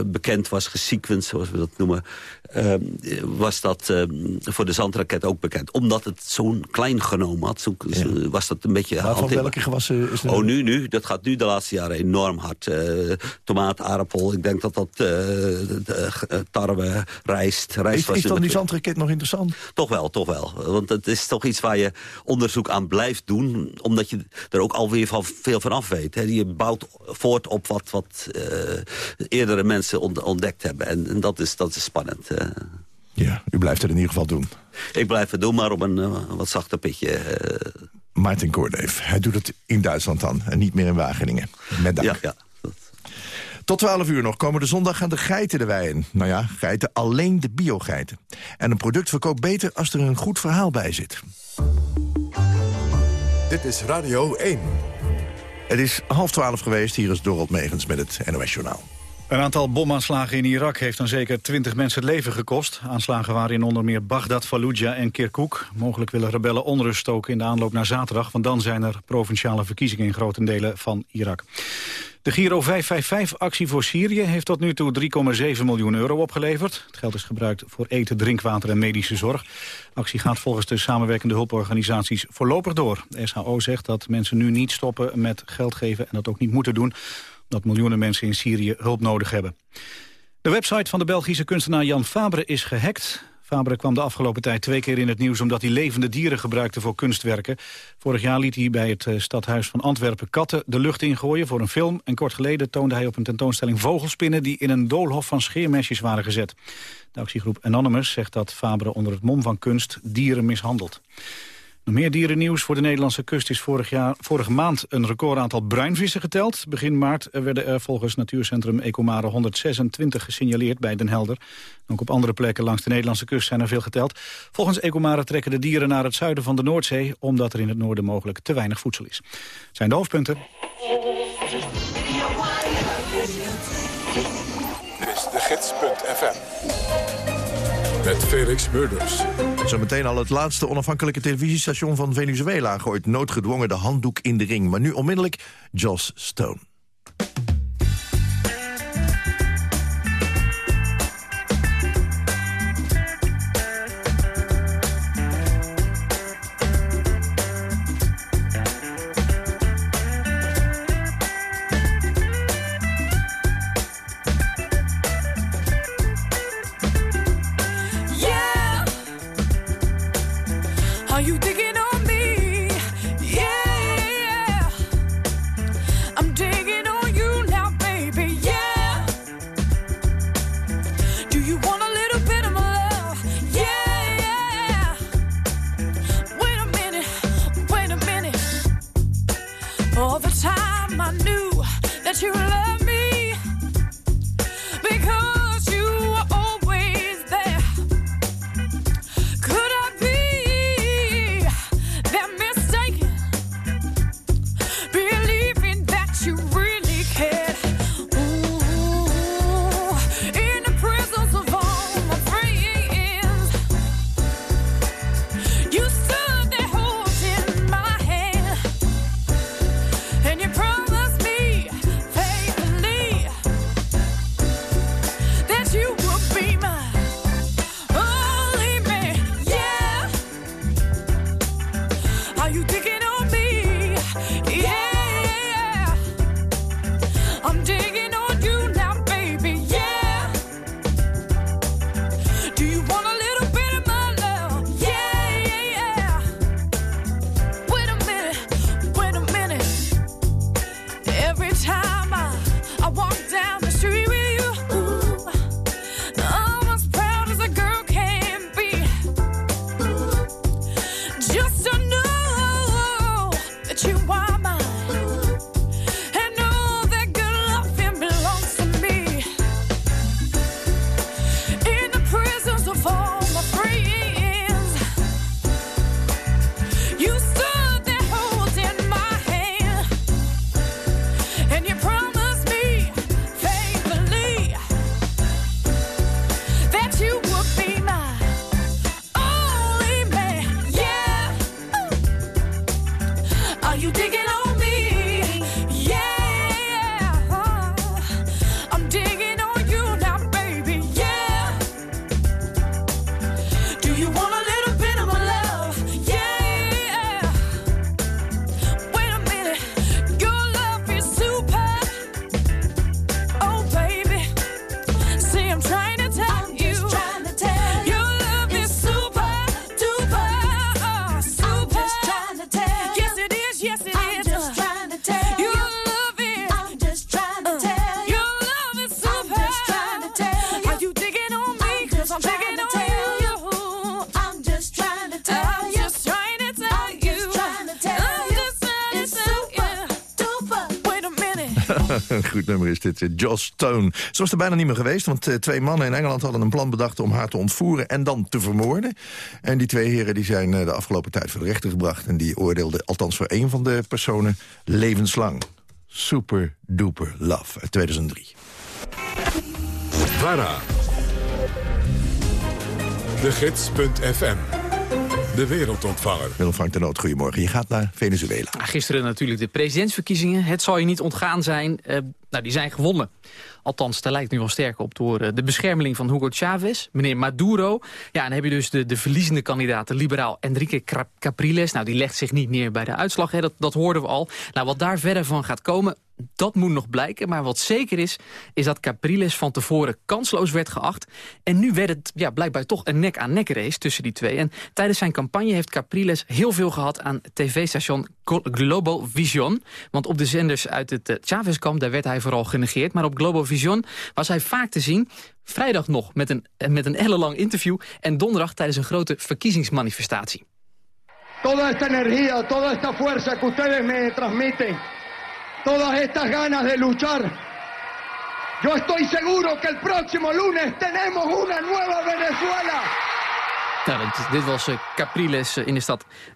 S20: bekend was, gesequenced, zoals we dat noemen. Eh, was dat eh, voor de zandraket ook bekend. Omdat het zo'n klein genomen had, zo, zo was dat een beetje...
S21: Maar van welke gewassen is?
S20: Oh, nu, nu. Dat gaat nu de laatste jaren enorm hard. Eh, tomaat, aardappel, ik denk dat dat eh, de, eh, tarwe, rijst... rijst
S21: Is,
S20: was
S21: is dan die zandraket nog interessant?
S20: Toch wel, toch wel. Want het is toch iets waar je onderzoek aan blijft doen. Omdat je er ook alweer van, veel van af weet. Hè. Je bouwt voort op wat, wat eerdere mensen ont- ontdekt hebben. En, en dat, is, dat is spannend.
S21: Ja, u blijft het in ieder geval doen.
S20: Ik blijf het doen, maar op een eh, wat zachter pitje. eh.
S21: Maarten Koordeef, hij doet het in Duitsland dan. En niet meer in Wageningen. Met dank.
S20: Ja, ja.
S21: Tot 12 uur nog. Komende zondag gaan de geiten de wei in. Nou ja, geiten, alleen de biogeiten. En een product verkoopt beter als er een goed verhaal bij zit.
S1: Dit is Radio 1.
S21: Het is half twaalf geweest. Hier is Dorot Megens met het NOS Journaal.
S3: Een aantal bomaanslagen in Irak heeft dan zeker 20 mensen het leven gekost. Aanslagen waren in onder meer Bagdad, Fallujah en Kirkuk. Mogelijk willen rebellen onrust stoken in de aanloop naar zaterdag... want dan zijn er provinciale verkiezingen in grote delen van Irak. De Giro 555-actie voor Syrië heeft tot nu toe 3,7 miljoen euro opgeleverd. Het geld is gebruikt voor eten, drinkwater en medische zorg. De actie gaat volgens de samenwerkende hulporganisaties voorlopig door. De SHO zegt dat mensen nu niet stoppen met geld geven en dat ook niet moeten doen dat miljoenen mensen in Syrië hulp nodig hebben. De website van de Belgische kunstenaar Jan Fabre is gehackt. Fabre kwam de afgelopen tijd twee keer in het nieuws... omdat hij levende dieren gebruikte voor kunstwerken. Vorig jaar liet hij bij het eh, stadhuis van Antwerpen katten de lucht ingooien voor een film. En kort geleden toonde hij op een tentoonstelling vogelspinnen... die in een doolhof van scheermesjes waren gezet. De actiegroep Anonymous zegt dat Fabre onder het mom van kunst dieren mishandelt. Meer dierennieuws. Voor de Nederlandse kust is vorig jaar, vorige maand een recordaantal bruinvissen geteld. Begin maart werden er volgens Natuurcentrum Ecomare 126 gesignaleerd bij Den Helder. Ook op andere plekken langs de Nederlandse kust zijn er veel geteld. Volgens Ecomare trekken de dieren naar het zuiden van de Noordzee... omdat er in het noorden mogelijk te weinig voedsel is. Zijn de hoofdpunten.
S1: Dit is de gids.fm. Met Felix Murders.
S21: Zometeen al het laatste onafhankelijke televisiestation van Venezuela... gooit noodgedwongen de handdoek in de ring. Maar nu onmiddellijk Joss Stone.
S2: Dit, Joss Stone. Ze was er bijna niet meer geweest, want eh, twee mannen in Engeland hadden een plan bedacht om haar te ontvoeren en dan te vermoorden. En die twee heren die zijn eh, de afgelopen tijd voor de rechter gebracht en die oordeelden, althans voor één van de personen, levenslang. Super Duper Love uit 2003.
S1: VARA. De Gids.fm. De wereldontvanger.
S2: Willem Frank de Noot, goedemorgen. Je gaat naar Venezuela.
S22: Ah, Gisteren natuurlijk de presidentsverkiezingen. Het zal je niet ontgaan zijn. Eh, nou, die zijn gewonnen. Althans, daar lijkt nu wel sterk op door eh, de beschermeling van Hugo Chavez, meneer Maduro. Ja, en dan heb je dus de, de verliezende kandidaat, de liberaal Enrique Capriles. Nou, die legt zich niet neer bij de uitslag, hè. Dat, dat hoorden we al. Nou, wat daar verder van gaat komen, dat moet nog blijken. Maar wat zeker is, is dat Capriles van tevoren kansloos werd geacht. En nu werd het ja, blijkbaar toch een nek-aan-nek race tussen die twee. En tijdens zijn campagne heeft Capriles heel veel gehad aan tv-station Global Vision. Want op de zenders uit het eh, Chavez-kamp, daar werd hij vooral genegeerd. Maar op Global Vision was hij vaak te zien. Vrijdag nog met een, eh, met een ellenlang interview. En donderdag tijdens een grote verkiezingsmanifestatie.
S23: toda esta energía, toda esta fuerza que ustedes me transmiten, todas estas ganas de luchar. Yo estoy seguro que el próximo lunes tenemos una nueva Venezuela.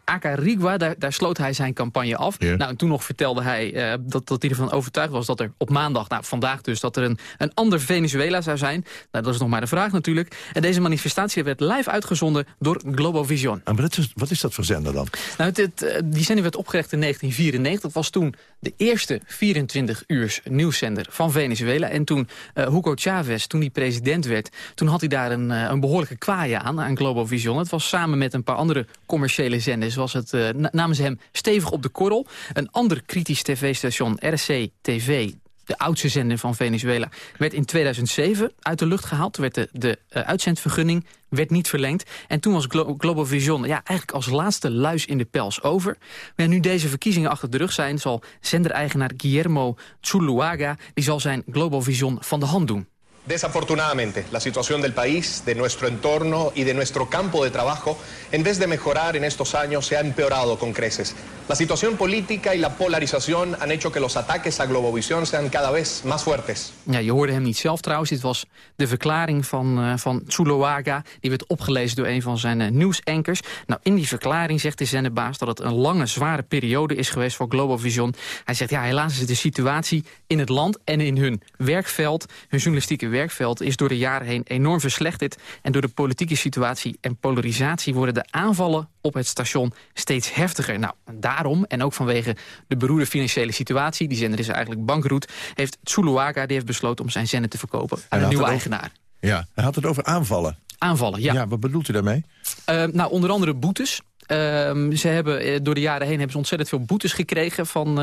S22: Acarigua. Daar, daar sloot hij zijn campagne af. Nou, en toen nog vertelde hij eh, dat, dat hij ervan overtuigd was... dat er op maandag, nou vandaag dus, dat er een, een ander Venezuela zou zijn. Nou, dat is nog maar de vraag natuurlijk. En deze manifestatie werd live uitgezonden door Global Vision.
S2: En wat, is, wat is dat voor zender dan?
S22: Nou, het, het, eh, die zending werd opgericht in 1994. Dat was toen de eerste 24-uurs nieuwszender van Venezuela. En toen eh, Hugo Chavez, toen hij president werd... toen had hij daar een, een behoorlijke kwaai aan, aan Global Vision. Het was samen met een paar andere commerciële zenders... was het, eh, na- namen hem stevig op de korrel. Een ander kritisch tv-station, RC TV de oudste zender van Venezuela, werd in 2007 uit de lucht gehaald. Werd de, eh, uitzendvergunning werd niet verlengd. En toen was Glo Global Vision ja, eigenlijk als laatste luis in de pels over. Maar nu deze verkiezingen achter de rug zijn... zal zendereigenaar Guillermo Zuluaga die zal zijn Global Vision van de hand doen.
S24: Desafortunadamente, la situación del país, de nuestro entorno y de nuestro campo de trabajo, en vez de mejorar en estos años, se ha empeorado con creces. La situación política y la polarización han hecho que los ataques a Globovisión sean cada vez más fuertes.
S22: Ja, je hoorde hem niet zelf trouwens. Dit was de verklaring van, eh van Zuluaga. Die werd opgelezen door een van zijn eh, nieuwsankers. Nou, in die verklaring zegt de zenderbaas dat het een lange, zware periode is geweest voor Global Vision. Hij zegt, ja, helaas is de situatie in het land en in hun werkveld, hun journalistieke werkveld, is door de jaren heen enorm verslechterd. En door de politieke situatie en polarisatie worden de aanvallen op het station steeds heftiger. Nou, daarom, en ook vanwege de beroerde financiële situatie, die zender is eigenlijk bankroet, heeft Zuluaga die heeft besloten om zijn zender te verkopen aan een nieuwe
S2: over-
S22: eigenaar.
S2: Ja, hij had het over aanvallen.
S22: Aanvallen, ja.
S2: Ja, wat bedoelt u daarmee?
S22: Eh, nou, onder andere boetes. Ehm, ze hebben eh, door de jaren heen hebben ze ontzettend veel boetes gekregen van,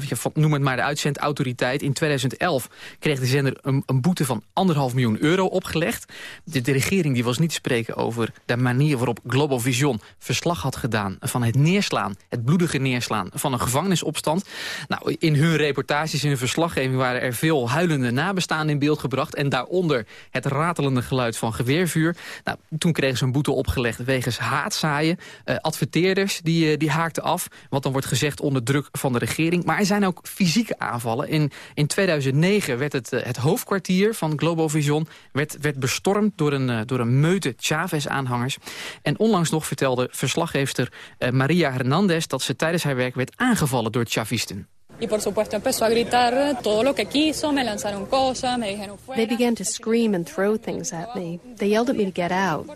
S22: van noem het maar de uitzendautoriteit. In 2011 kreeg de zender een, een boete van anderhalf miljoen euro opgelegd. De, de regering die was niet te spreken over de manier waarop Global Vision verslag had gedaan van het neerslaan, het bloedige neerslaan van een gevangenisopstand. Nou, in hun reportages, in hun verslaggeving waren er veel huilende nabestaanden in beeld gebracht en daaronder het ratelende geluid van geweervuur. Nou, toen kregen ze een boete opgelegd wegens haatzaaien. Eh, adverteerders die, eh, die haakten af, wat dan wordt gezegd onder druk van de regering. Maar er zijn ook fysieke aanvallen. In, in 2009 werd het, eh, het hoofdkwartier van Global Vision werd, werd bestormd door een, door een meute Chavez-aanhangers. En onlangs nog vertelde verslaggeefster Maria Hernandez dat ze tijdens haar werk werd aangevallen door Chavisten.
S25: Y por supuesto empezó a gritar todo lo que quiso, me lanzaron cosas, me dijeron
S26: They began to scream and throw things at me. They yelled at me to get out.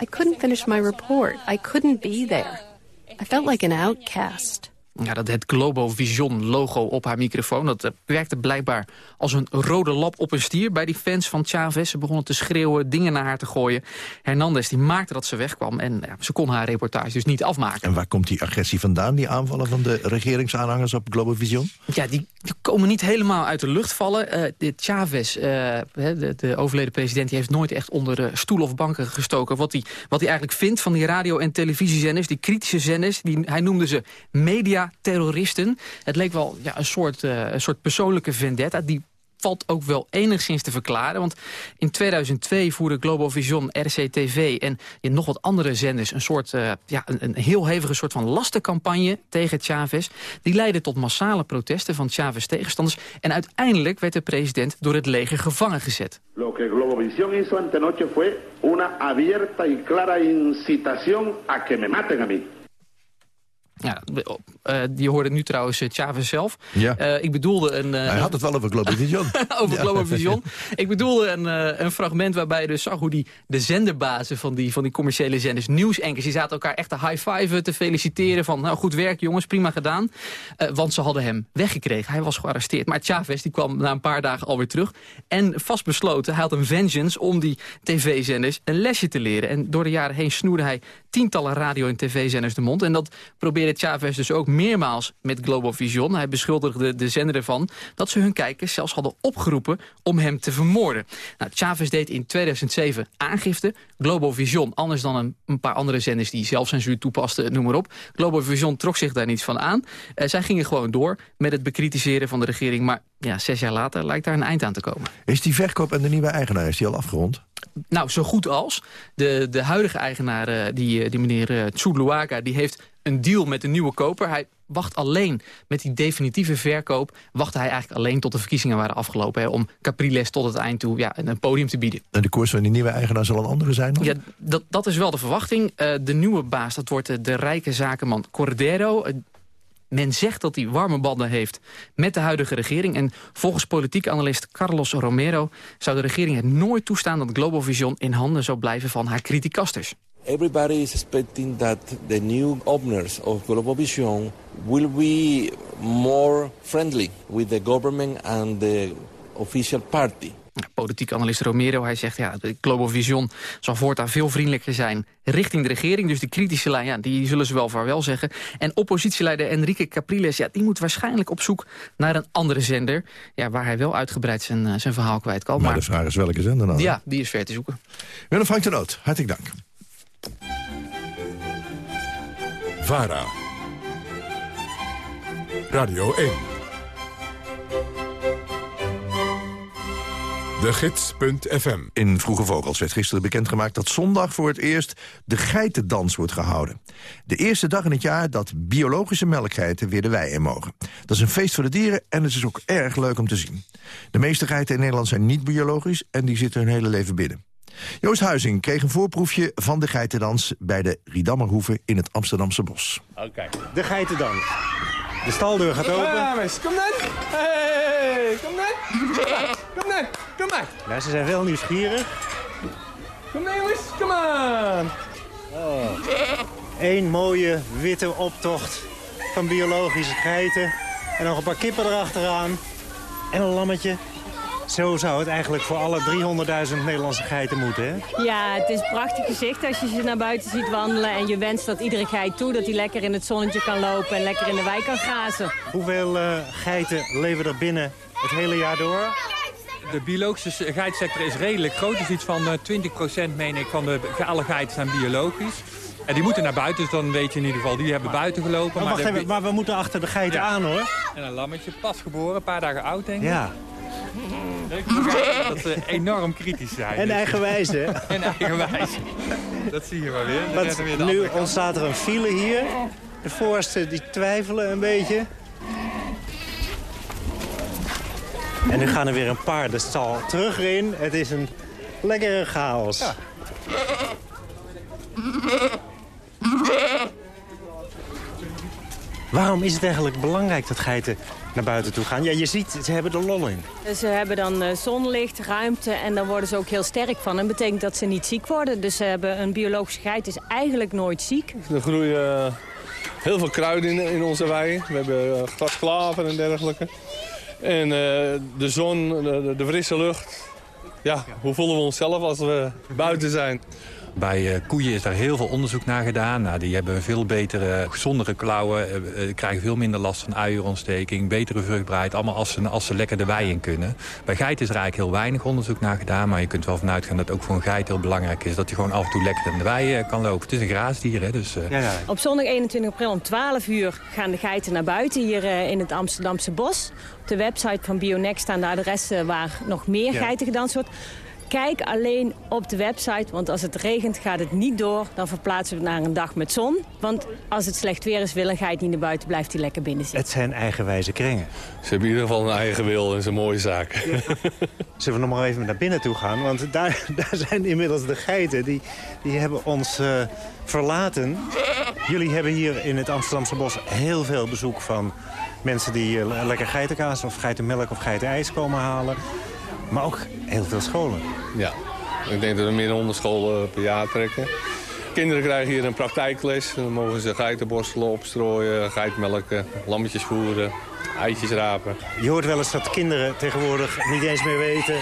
S26: I couldn't finish my report. I couldn't be there. I felt like an outcast.
S22: Ja, dat het Global Vision logo op haar microfoon. Dat eh, werkte blijkbaar als een rode lap op een stier bij die fans van Chavez. Ze begonnen te schreeuwen, dingen naar haar te gooien. Hernandez die maakte dat ze wegkwam en ja, ze kon haar reportage dus niet afmaken.
S2: En waar komt die agressie vandaan, die aanvallen van de regeringsaanhangers op Global Vision?
S22: Ja, die, die komen niet helemaal uit de lucht vallen. Eh, de Chavez, eh, de, de overleden president, die heeft nooit echt onder stoel of banken gestoken. Wat hij, wat hij eigenlijk vindt van die radio- en televisiezenders, die kritische zenders, die, hij noemde ze mediaterroristen. Het leek wel ja, een, soort, uh, een soort persoonlijke vendetta. Die valt ook wel enigszins te verklaren. Want in 2002 voerde Global Vision, RCTV en nog wat andere zenders... een, soort, uh, ja, een, een, heel hevige soort van lastencampagne tegen Chavez. Die leidde tot massale protesten van Chavez tegenstanders. En uiteindelijk werd de president door het leger gevangen gezet.
S27: Lo que Globovisión hizo antenoche fue una abierta y clara incitación a que me maten a mí.
S22: Ja, uh, die hoorde nu trouwens uh, Chavez zelf.
S2: Ja.
S22: Uh, ik bedoelde een...
S2: Hij had het wel over Global Vision.
S22: over
S2: Ja.
S22: Global Vision. Ik bedoelde een, een fragment waarbij je dus zag hoe die, de zenderbazen van die, van die commerciële zenders, nieuwsenkers, die zaten elkaar echt te high-fiven, te feliciteren van nou goed werk jongens, prima gedaan. want ze hadden hem weggekregen. Hij was gearresteerd. Maar Chavez die kwam na een paar dagen alweer terug. En vastbesloten, hij had een vengeance om die tv-zenders een lesje te leren. En door de jaren heen snoerde hij tientallen radio- en tv-zenders de mond. En dat probeerde Chavez dus ook meermaals met Global Vision. Hij beschuldigde de zender ervan dat ze hun kijkers zelfs hadden opgeroepen om hem te vermoorden. Nou, Chavez deed in 2007 aangifte. Global Vision, anders dan een, een paar andere zenders die zelfcensuur toepasten, noem maar op. Global Vision trok zich daar niets van aan. Uh, zij gingen gewoon door met het bekritiseren van de regering. Maar ja, zes jaar later lijkt daar een eind aan te komen.
S2: Is die verkoop en de nieuwe eigenaar is die al afgerond?
S22: Nou, zo goed als. De, de huidige eigenaar, uh, die, die meneer Tsuluaga, die heeft een deal met de nieuwe koper. Hij wacht alleen met die definitieve verkoop... wachtte hij eigenlijk alleen tot de verkiezingen waren afgelopen... Hè, om Capriles tot het eind toe ja, een podium te bieden.
S2: En de koers van die nieuwe eigenaar zal een andere zijn? Dan?
S22: Ja, dat, dat is wel de verwachting. Uh, de nieuwe baas, dat wordt uh, de rijke zakenman Cordero... Uh, men zegt dat hij warme banden heeft met de huidige regering. En volgens politiek analist Carlos Romero... zou de regering het nooit toestaan dat Global Vision in handen zou blijven van haar criticasters.
S28: Everybody is expecting that the new owners of Global Vision will be more friendly with the government and the official party.
S22: Politiek analist Romero, hij zegt ja, de Global Vision zal voortaan veel vriendelijker zijn richting de regering. Dus de kritische lijn, ja, die zullen ze wel vaarwel zeggen. En oppositieleider Enrique Capriles, ja, die moet waarschijnlijk op zoek naar een andere zender. Ja, waar hij wel uitgebreid zijn, uh, zijn verhaal kwijt kan.
S2: Maar,
S22: maar
S2: de vraag is welke zender dan?
S22: Ja, die is ver te zoeken.
S2: Willem Frank de Noot, hartelijk dank.
S1: VARA. Radio 1. De Gids.fm.
S2: In Vroege Vogels werd gisteren bekendgemaakt dat zondag voor het eerst de geitendans wordt gehouden. De eerste dag in het jaar dat biologische melkgeiten weer de wei in mogen. Dat is een feest voor de dieren en het is ook erg leuk om te zien. De meeste geiten in Nederland zijn niet biologisch en die zitten hun hele leven binnen. Joost Huizing kreeg een voorproefje van de geitendans bij de Riedammerhoeve in het Amsterdamse bos.
S16: Oké, okay. de geitendans. De staldeur gaat open.
S29: Dames, kom dan. Hey, kom dan. Kom dan, kom maar.
S16: Ja, ze zijn wel nieuwsgierig.
S29: Kom dan jongens, kom aan.
S16: Oh. Eén mooie witte optocht van biologische geiten. En nog een paar kippen erachteraan. En een lammetje. Zo zou het eigenlijk voor alle 300.000 Nederlandse geiten moeten, hè?
S30: Ja, het is een prachtig gezicht als je ze naar buiten ziet wandelen... en je wenst dat iedere geit toe, dat hij lekker in het zonnetje kan lopen... en lekker in de wei kan grazen.
S16: Hoeveel uh, geiten leven er binnen het hele jaar door?
S31: De biologische geitsector is redelijk groot. Dus iets van uh, 20% meen ik van de alle geiten zijn biologisch. En die moeten naar buiten, dus dan weet je in ieder geval, die hebben buiten gelopen.
S16: Oh, maar, wacht even, maar we moeten achter de geiten ja. aan, hoor.
S31: En een lammetje, pas geboren, een paar dagen oud, denk ik.
S16: Ja.
S31: Dat ze enorm kritisch zijn.
S16: En
S31: dus.
S16: eigenwijs, hè?
S31: en eigenwijs. Dat zie je wel weer.
S16: Want weer nu ontstaat er een file hier. De voorste die twijfelen een beetje. En nu gaan er weer een paar de stal terug in. Het is een lekkere chaos. Ja. Waarom is het eigenlijk belangrijk dat geiten naar buiten toe gaan? Ja, je ziet, ze hebben er lol in.
S30: Ze hebben dan uh, zonlicht, ruimte en daar worden ze ook heel sterk van. En dat betekent dat ze niet ziek worden. Dus ze hebben een biologische geit is eigenlijk nooit ziek.
S29: Er groeien uh, heel veel kruiden in, in, onze wei. We hebben uh, grasklaver en dergelijke. En de zon, de, de, frisse lucht. Ja, hoe voelen we onszelf als we buiten zijn?
S31: Bij eh, koeien is daar heel veel onderzoek naar gedaan. Nou, die hebben veel betere, gezondere klauwen. eh, eh, krijgen veel minder last van uierontsteking. Betere vruchtbaarheid. Allemaal als ze, als ze lekker de wei in kunnen. Bij geiten is er eigenlijk heel weinig onderzoek naar gedaan. Maar je kunt wel vanuit gaan dat ook voor een geit heel belangrijk is. Dat hij gewoon af en toe lekker in de wei kan lopen. Het is een graasdier, hè. Dus, eh,
S30: Op zondag 21 april om 12 uur gaan de geiten naar buiten hier eh, in het Amsterdamse bos. Op de website van Bionext staan de adressen waar nog meer
S32: Ja.
S30: geiten gedanst wordt. Kijk alleen op de website, want als het regent gaat het niet door. Dan verplaatsen we het naar een dag met zon. Want als het slecht weer is, wil een geit niet naar buiten, blijft hij lekker binnen zitten.
S33: Het zijn eigenwijze kringen.
S29: Ze hebben in ieder geval een eigen wil en dat is een mooie zaak.
S33: Zullen we nog maar even naar binnen toe gaan? Want daar, daar zijn inmiddels de geiten. Die, die hebben ons eh, verlaten. Jullie hebben hier in het Amsterdamse bos heel veel bezoek van mensen die eh, lekker geitenkaas of geitenmelk of geitenijs komen halen. Maar ook heel veel scholen.
S29: Ja, ik denk dat er meer dan 100 scholen per jaar trekken. Kinderen krijgen hier een praktijkles. Dan mogen ze geiten borstelen, opstrooien, geitmelken, lammetjes voeren, eitjes rapen.
S33: Je hoort wel eens dat kinderen tegenwoordig niet eens meer weten...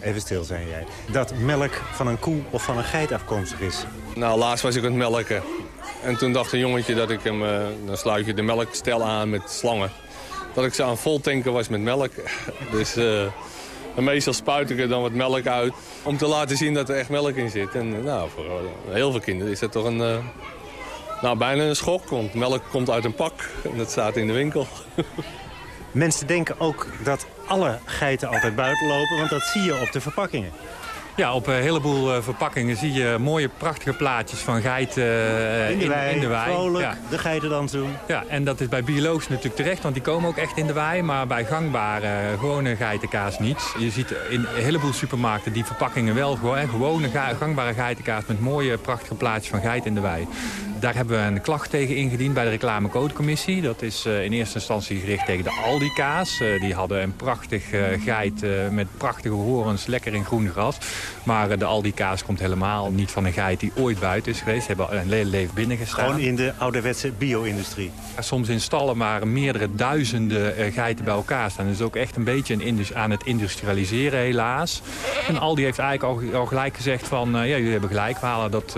S33: Even stil zijn jij. Dat melk van een koe of van een geit afkomstig is.
S29: Nou, laatst was ik aan het melken. En toen dacht een jongetje dat ik hem... eh, dan sluit je de melkstel aan met slangen. Dat ik ze aan vol tanken was met melk. Dus eh, en meestal spuit ik er dan wat melk uit. Om te laten zien dat er echt melk in zit. En eh, nou, voor eh, heel veel kinderen is dat toch een... eh, nou, bijna een schok. Want melk komt uit een pak. En dat staat in de winkel.
S33: Mensen denken ook dat alle geiten altijd buiten lopen... want dat zie je op de verpakkingen.
S31: Ja, op een heleboel eh, verpakkingen zie je mooie, prachtige plaatjes van geiten eh,
S33: In de wei,
S31: in de wei.
S33: vrolijk,
S31: Ja.
S33: de geiten dan doen.
S31: Ja, en dat is bij biologisch natuurlijk terecht, want die komen ook echt in de wei. Maar bij gangbare, gewone geitenkaas niet. Je ziet in een heleboel supermarkten die verpakkingen wel gewoon. Gewone ga- gangbare geitenkaas met mooie, prachtige plaatjes van geit in de wei. Daar hebben we een klacht tegen ingediend bij de reclamecodecommissie. Dat is eh, in eerste instantie gericht tegen de Aldi-kaas. Die hadden een prachtig geit met prachtige horens, lekker in groen gras. Maar eh, de Aldi-kaas komt helemaal niet van een geit die ooit buiten is geweest. Ze hebben een hele leven binnen gestaan.
S33: Gewoon in de ouderwetse bio-industrie.
S31: Soms in stallen waar meerdere duizenden eh, geiten bij elkaar staan. Dus ook echt een beetje aan het industrialiseren helaas. En Aldi heeft eigenlijk al, al gelijk gezegd van... eh, ja, jullie hebben gelijk, we halen dat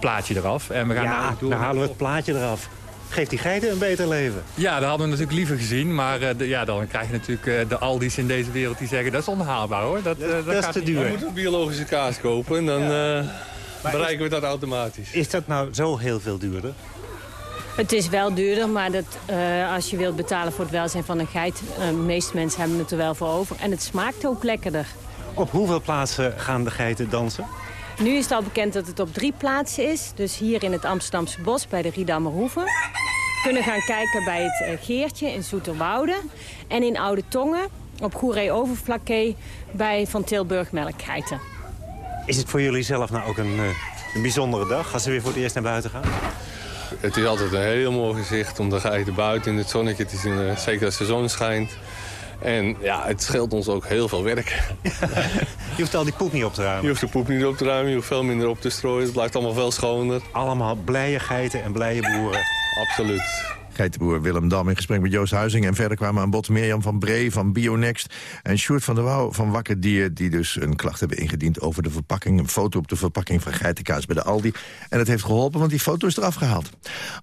S31: plaatje eraf. En we gaan
S33: Ja,
S31: nou door.
S33: dan halen we het plaatje eraf. Geeft die geiten een beter leven.
S31: Ja, dat hadden we natuurlijk liever gezien. Maar eh, de- ja, dan krijg je natuurlijk eh, de Aldi's in deze wereld die zeggen... dat is onhaalbaar hoor. Dat, eh, dat, gaat niet.
S29: Dan moeten we biologische kaas kopen en dan eh, bereiken we dat automatisch.
S33: Is dat nou zo heel veel duurder?
S30: Het is wel duurder, maar dat, eh, als je wilt betalen voor het welzijn van een geit... eh, de meeste mensen hebben het er wel voor over. En het smaakt ook lekkerder.
S33: Op hoeveel plaatsen gaan de geiten dansen?
S30: Nu is het al bekend dat het op drie plaatsen is. Dus hier in het Amsterdamse bos bij de Riedammerhoeve. Kunnen gaan kijken bij het eh, Geertje in Zoeterwoude. En in Oude Tongen op Goeree Overflakkee bij Van Tilburg Melkgeiten.
S33: Is het voor jullie zelf nou ook een, eh, een bijzondere dag... als ze weer voor het eerst naar buiten gaan?
S29: Het is altijd een heel mooi gezicht om de geiten buiten in het zonnetje te zien. eh, Zeker als de zon schijnt. En ja, het scheelt ons ook heel veel werk.
S33: Je hoeft al die poep niet op te ruimen.
S29: Je hoeft de poep niet op te ruimen, je hoeft veel minder op te strooien. Het blijft allemaal veel schoner.
S33: Allemaal blije geiten en blije boeren.
S29: Absoluut.
S2: Geitenboer Willem Dam in gesprek met Joost Huizing. En verder kwamen aan bod Mirjam van Bree van Bionext... en Sjoerd van der Wouw van Wakker Dier... die dus een klacht hebben ingediend over de verpakking. Een foto op de verpakking van geitenkaas bij de Aldi. En het heeft geholpen, want die foto is eraf gehaald.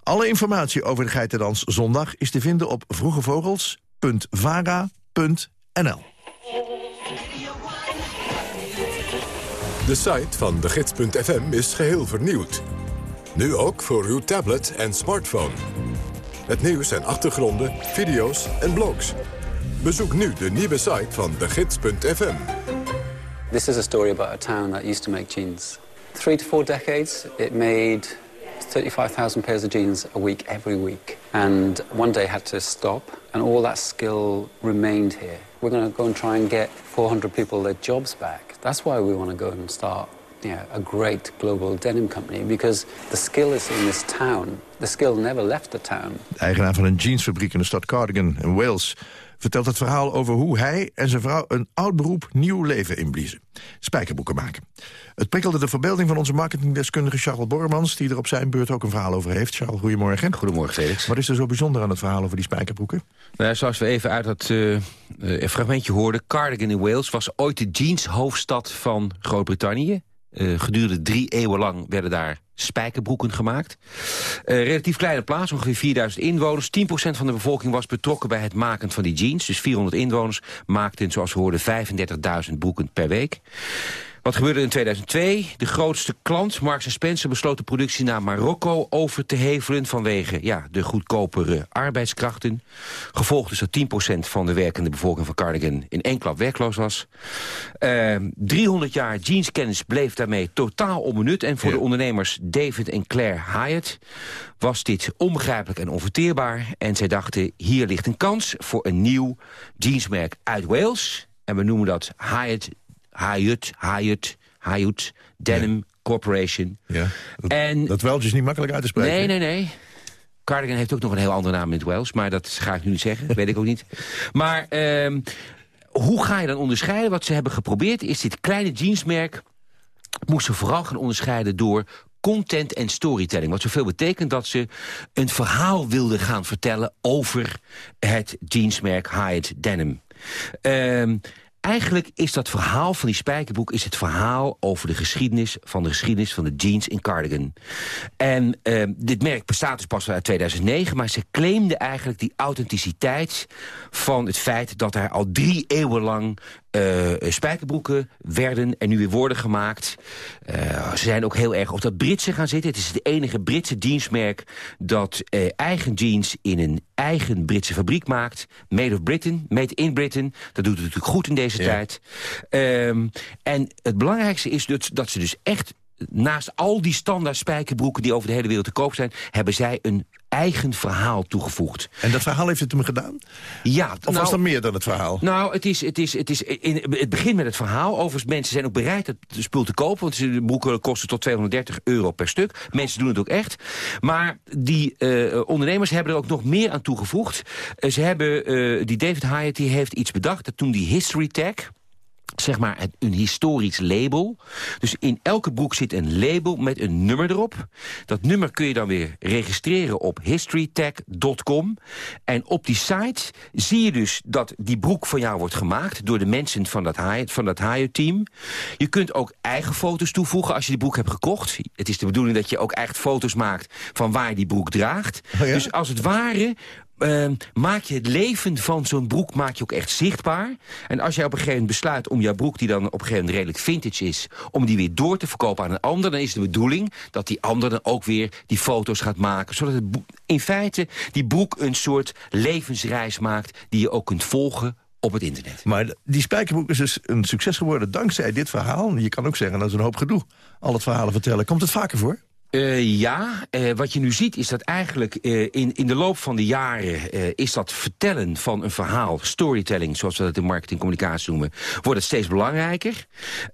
S2: Alle informatie over de geitendans zondag is te vinden op vroegevogels.vara.nl.
S1: De site van de gids.fm is geheel vernieuwd. Nu ook voor uw tablet en smartphone. Het nieuws en achtergronden, video's en blogs. Bezoek nu de nieuwe site van de gids.fm.
S34: This is a story about a town that used to make jeans. Three to four decades, it made 35,000 pairs of jeans a week every week. And one day had to stop, and all that skill remained here. We're going to go and try and get 400 people their jobs back. That's why we want to go and start you know, a great global denim company, because the skill is in this town. The skill never left the town.
S2: Eigenaar van een jeansfabriek in de stad Cardigan in Wales... vertelt het verhaal over hoe hij en zijn vrouw een oud beroep nieuw leven inbliezen. Spijkerboeken maken. Het prikkelde de verbeelding van onze marketingdeskundige Charles Bormans... die er op zijn beurt ook een verhaal over heeft. Charles, goedemorgen.
S35: Goedemorgen, Felix.
S2: Wat is er zo bijzonder aan het verhaal over die spijkerbroeken?
S35: Nou, zoals we even uit dat eh, eh, fragmentje hoorden... Cardigan in Wales was ooit de jeanshoofdstad van Groot-Brittannië. Eh, gedurende drie eeuwen lang werden daar spijkerbroeken gemaakt. Uh, relatief kleine plaats, ongeveer 4000 inwoners. 10% van de bevolking was betrokken bij het maken van die jeans. Dus 400 inwoners maakten, zoals we hoorden, 35.000 broeken per week. Wat gebeurde in 2002? De grootste klant, Marks Spencer, besloot de productie naar Marokko over te hevelen vanwege ja, de goedkopere arbeidskrachten. Gevolgd is dat 10% van de werkende bevolking van Cardigan in één klap werkloos was. Uh, ehm, 300 jaar jeanskennis bleef daarmee totaal onbenut. En voor de ondernemers David en Claire Hyatt was dit onbegrijpelijk en onverteerbaar. En zij dachten, hier ligt een kans voor een nieuw jeansmerk uit Wales. En we noemen dat Hyatt Hayut, Hayut, Hayut, Denim Corporation.
S2: Ja, dat, en, dat Welsh is niet makkelijk uit te spreken.
S35: Nee, nee, nee. Cardigan heeft ook nog een heel andere naam in het Wales. Maar dat ga ik nu niet zeggen, weet ik ook niet. Maar uh, hoe ga je dan onderscheiden? Wat ze hebben geprobeerd is dit kleine jeansmerk... moest ze vooral gaan onderscheiden door content en storytelling. Wat zoveel betekent dat ze een verhaal wilden gaan vertellen... over het jeansmerk Hyatt Denim. Uh, Eigenlijk is dat verhaal van die spijkerboek... is het verhaal over de geschiedenis van de geschiedenis van de jeans in cardigan. En uh, dit merk bestaat dus pas uit 2009... maar ze claimde eigenlijk die authenticiteit van het feit... dat er al drie eeuwen lang uh, spijkerbroeken werden en nu weer worden gemaakt. Uh, ze zijn ook heel erg op dat Britse gaan zitten. Het is het enige Britse jeansmerk dat uh, eigen jeans in een eigen Britse fabriek maakt. Made of Britain, made in Britain. Dat doet het natuurlijk goed in deze tijd. Um, en het belangrijkste is dus dat ze dus echt naast al die standaard spijkerbroeken die over de hele wereld te koop zijn... hebben zij een eigen verhaal toegevoegd.
S2: En dat verhaal heeft het hem gedaan?
S35: Ja.
S2: Of was nou- meer dan het verhaal?
S35: Nou, het, is, het, is, het, is in, het begint met het verhaal. Overigens, mensen zijn ook bereid het spul te kopen... want de broeken kosten tot 230 euro per stuk. Mensen doen het ook echt. Maar die uh, ondernemers hebben er ook nog meer aan toegevoegd. Uh, ze hebben, uh, die David Hyatt die heeft iets bedacht. Dat toen die history tag zeg maar een historisch label. Dus in elke broek zit een label met een nummer erop. Dat nummer kun je dan weer registreren op historytag.com. En op die site zie je dus dat die broek van jou wordt gemaakt... door de mensen van dat van dat team. Je kunt ook eigen foto's toevoegen als je die broek hebt gekocht. Het is de bedoeling dat je ook echt foto's maakt van waar je die broek draagt. Oh dus als het ware uh, maak je het leven van zo'n broek maak je ook echt zichtbaar. En als jij op een gegeven moment besluit om jouw broek... die dan op een gegeven moment redelijk vintage is... om die weer door te verkopen aan een ander... dan is de bedoeling dat die ander dan ook weer die foto's gaat maken. Zodat het in feite die broek een soort levensreis maakt... die je ook kunt volgen op het internet.
S2: Maar die spijkerbroek is dus een succes geworden dankzij dit verhaal. Je kan ook zeggen, dat is een hoop gedoe. Al het verhalen vertellen. Komt het vaker voor?
S35: Uh, ja, uh, wat je nu ziet is dat eigenlijk uh, in, in de loop van de jaren... is dat vertellen van een verhaal, storytelling... zoals we dat in marketingcommunicatie noemen... wordt het steeds belangrijker.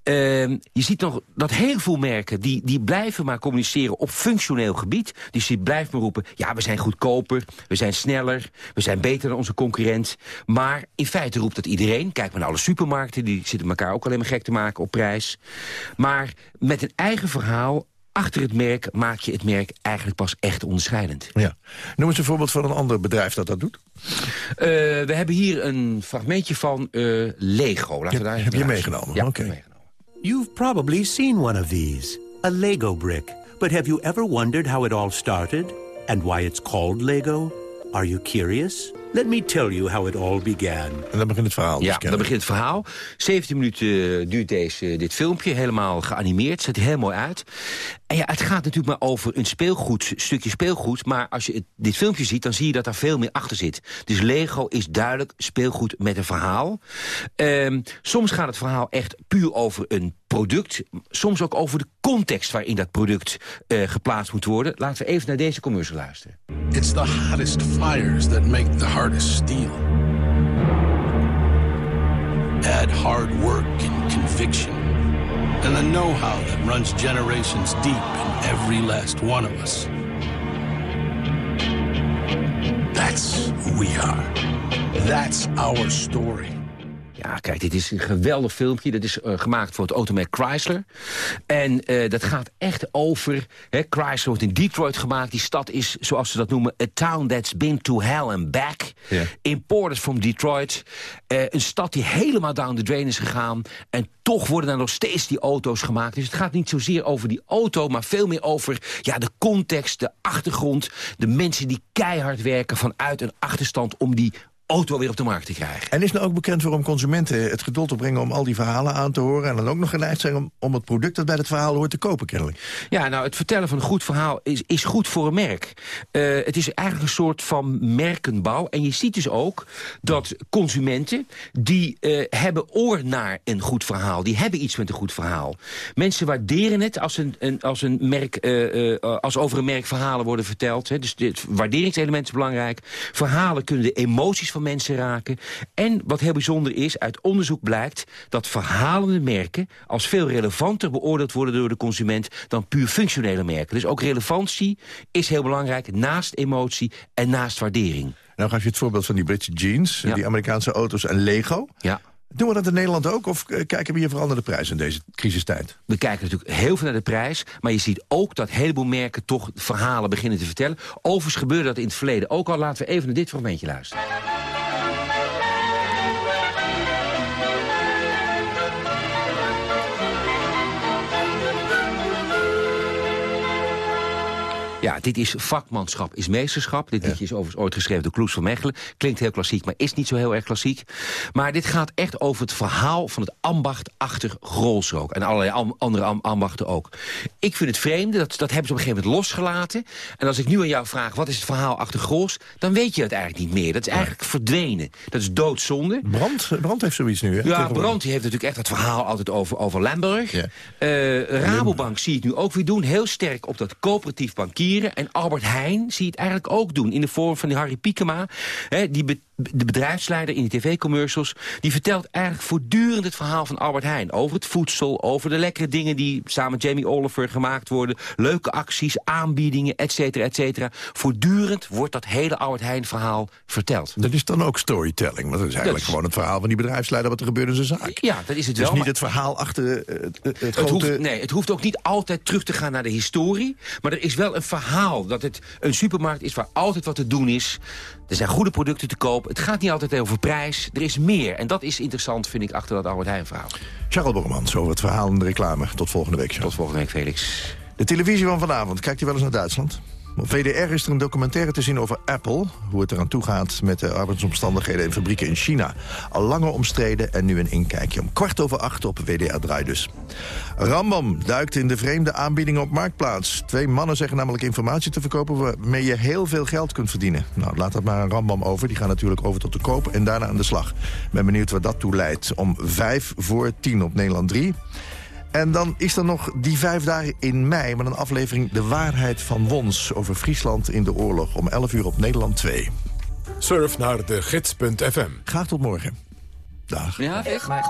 S35: Ehm, je ziet nog dat heel veel merken... Die, die blijven maar communiceren op functioneel gebied. Dus die blijven maar roepen... ja, we zijn goedkoper, we zijn sneller... we zijn beter dan onze concurrent. Maar in feite roept dat iedereen. Kijk maar naar alle supermarkten, die zitten elkaar ook alleen maar gek te maken op prijs. Maar met een eigen verhaal achter het merk maak je het merk eigenlijk pas echt onderscheidend.
S2: Ja. Noem eens een voorbeeld van een ander bedrijf dat dat doet. Uh,
S35: we hebben hier een fragmentje van uh, Lego.
S2: Laten we daar heb je meegenomen?
S35: Ja,
S2: okay.
S35: meegenomen.
S32: You've probably seen one of these, a Lego brick. But have you ever wondered how it all started? And why it's called Lego? Are you curious? Let me tell you how it all began.
S2: En dan begint het verhaal.
S35: Ja, dan begint het verhaal. 17 minuten eh, duurt deze, dit filmpje, helemaal geanimeerd. Ziet er heel mooi uit. En ja, het gaat natuurlijk maar over een speelgoed, stukje speelgoed. Maar als je dit filmpje ziet, dan zie je dat daar veel meer achter zit. Dus Lego is duidelijk speelgoed met een verhaal. Um, soms gaat het verhaal echt puur over een product. Soms ook over de context waarin dat product uh, geplaatst moet worden. Laten we even naar deze commercial luisteren.
S28: It's the hottest fires that make the hardest steel. Add hard work and conviction. And the know-how that runs generations deep in every last one of us. That's who we are. That's our story.
S35: Ja, kijk, dit is een geweldig filmpje. Dat is eh, gemaakt voor het automerk Chrysler. En eh, dat gaat echt over... Hè, Chrysler wordt in Detroit gemaakt. Die stad is, zoals ze dat noemen... a town that's been to hell and back. Imported from Detroit. Eh, een stad die helemaal down the drain is gegaan. En toch worden er nog steeds die auto's gemaakt. Dus het gaat niet zozeer over die auto... maar veel meer over ja, de context, de achtergrond... de mensen die keihard werken vanuit een achterstand... om die auto weer op de markt te krijgen.
S2: En is nou ook bekend waarom consumenten het geduld opbrengen... om al die verhalen aan te horen... en dan ook nog geneigd zijn om, om het product dat bij het verhaal hoort te kopen, kennelijk?
S35: Ja, nou, het vertellen van een goed verhaal is, is goed voor een merk. Uh, het is eigenlijk een soort van merkenbouw. En je ziet dus ook dat consumenten... die uh, hebben oor naar een goed verhaal. Die hebben iets met een goed verhaal. Mensen waarderen het als, een, een als, een merk, uh, als over een merk verhalen worden verteld. Hè. Dus het waarderingselement is belangrijk. Verhalen kunnen de emoties van mensen raken. En wat heel bijzonder is, uit onderzoek blijkt... dat verhalende merken als veel relevanter beoordeeld worden door de consument... dan puur functionele merken. Dus ook relevantie is heel belangrijk naast emotie en naast waardering.
S2: Nou gaf je het voorbeeld van die Britse jeans, die Amerikaanse auto's en Lego.
S35: Ja.
S2: Doen we dat in Nederland ook of eh, kijken we hier vooral naar de prijs in deze crisistijd?
S35: We kijken natuurlijk heel veel naar de prijs. Maar je ziet ook dat heleboel merken toch verhalen beginnen te vertellen. Overigens gebeurde dat in het verleden ook al. Laten we even naar dit fragmentje luisteren. Ja, dit is vakmanschap, is meesterschap. Dit liedje is overigens ooit geschreven door Kloes van Mechelen. Klinkt heel klassiek, maar is niet zo heel erg klassiek. Maar dit gaat echt over het verhaal van het ambacht achter Grolsrook. En allerlei andere ambachten ook. Ik vind het vreemde, dat, dat hebben ze op een gegeven moment losgelaten. En als ik nu aan jou vraag, wat is het verhaal achter Grols... dan weet je het eigenlijk niet meer. Dat is eigenlijk verdwenen. Dat is doodzonde.
S2: Brand, Brand heeft zoiets nu, hè?
S35: Ja, Brand die heeft natuurlijk echt het verhaal altijd over, over Lamberg. Ja. Uh, Rabobank zie je het nu ook weer doen. Heel sterk op dat coöperatief En Albert Heijn zie je het eigenlijk ook doen. In de vorm van die Harry Piekema. Hè, die de bedrijfsleider in die tv-commercials... die vertelt eigenlijk voortdurend het verhaal van Albert Heijn. Over het voedsel, over de lekkere dingen die samen met Jamie Oliver gemaakt worden. Leuke acties, aanbiedingen, et cetera, et cetera. Voortdurend wordt dat hele Albert Heijn-verhaal verteld.
S2: Dat is dan ook storytelling, want dat is eigenlijk gewoon het verhaal van die bedrijfsleider... wat er gebeurt in zijn zaak.
S35: Ja, dat is het
S2: dus
S35: wel.
S2: niet het verhaal achter het, het,
S35: het
S2: grote...
S35: Hoeft, nee, het hoeft ook niet altijd terug te gaan naar de historie. Maar er is wel een verhaal dat het een supermarkt is waar altijd wat te doen is. Er zijn goede producten te koop. Het gaat niet altijd over prijs. Er is meer. En dat is interessant, vind ik, achter dat Albert Heijn verhaal.
S2: Charles Bormans over het verhaal en de reclame. Tot volgende week,
S35: Tot volgende week, Felix.
S2: De televisie van vanavond. Kijkt u wel eens naar Duitsland? Op VDR is er een documentaire te zien over Apple. Hoe het eraan toe gaat met de arbeidsomstandigheden in fabrieken in China. Al langer omstreden en nu een inkijkje. Om kwart over acht op WDR Draai dus. Rambam duikt in de vreemde aanbiedingen op Marktplaats. Twee mannen zeggen namelijk informatie te verkopen... waarmee je heel veel geld kunt verdienen. Nou, laat dat maar aan Rambam over. Die gaan natuurlijk over tot de koop en daarna aan de slag. Ben benieuwd wat dat toe leidt. Om vijf voor tien op Nederland 3. En dan is er nog die vijf dagen in mei... met een aflevering De Waarheid van Wons... over Friesland in de oorlog om 11 uur op Nederland 2.
S1: Surf naar de gids.fm.
S2: Graag tot morgen. Dag.
S36: Ja, echt? Maar...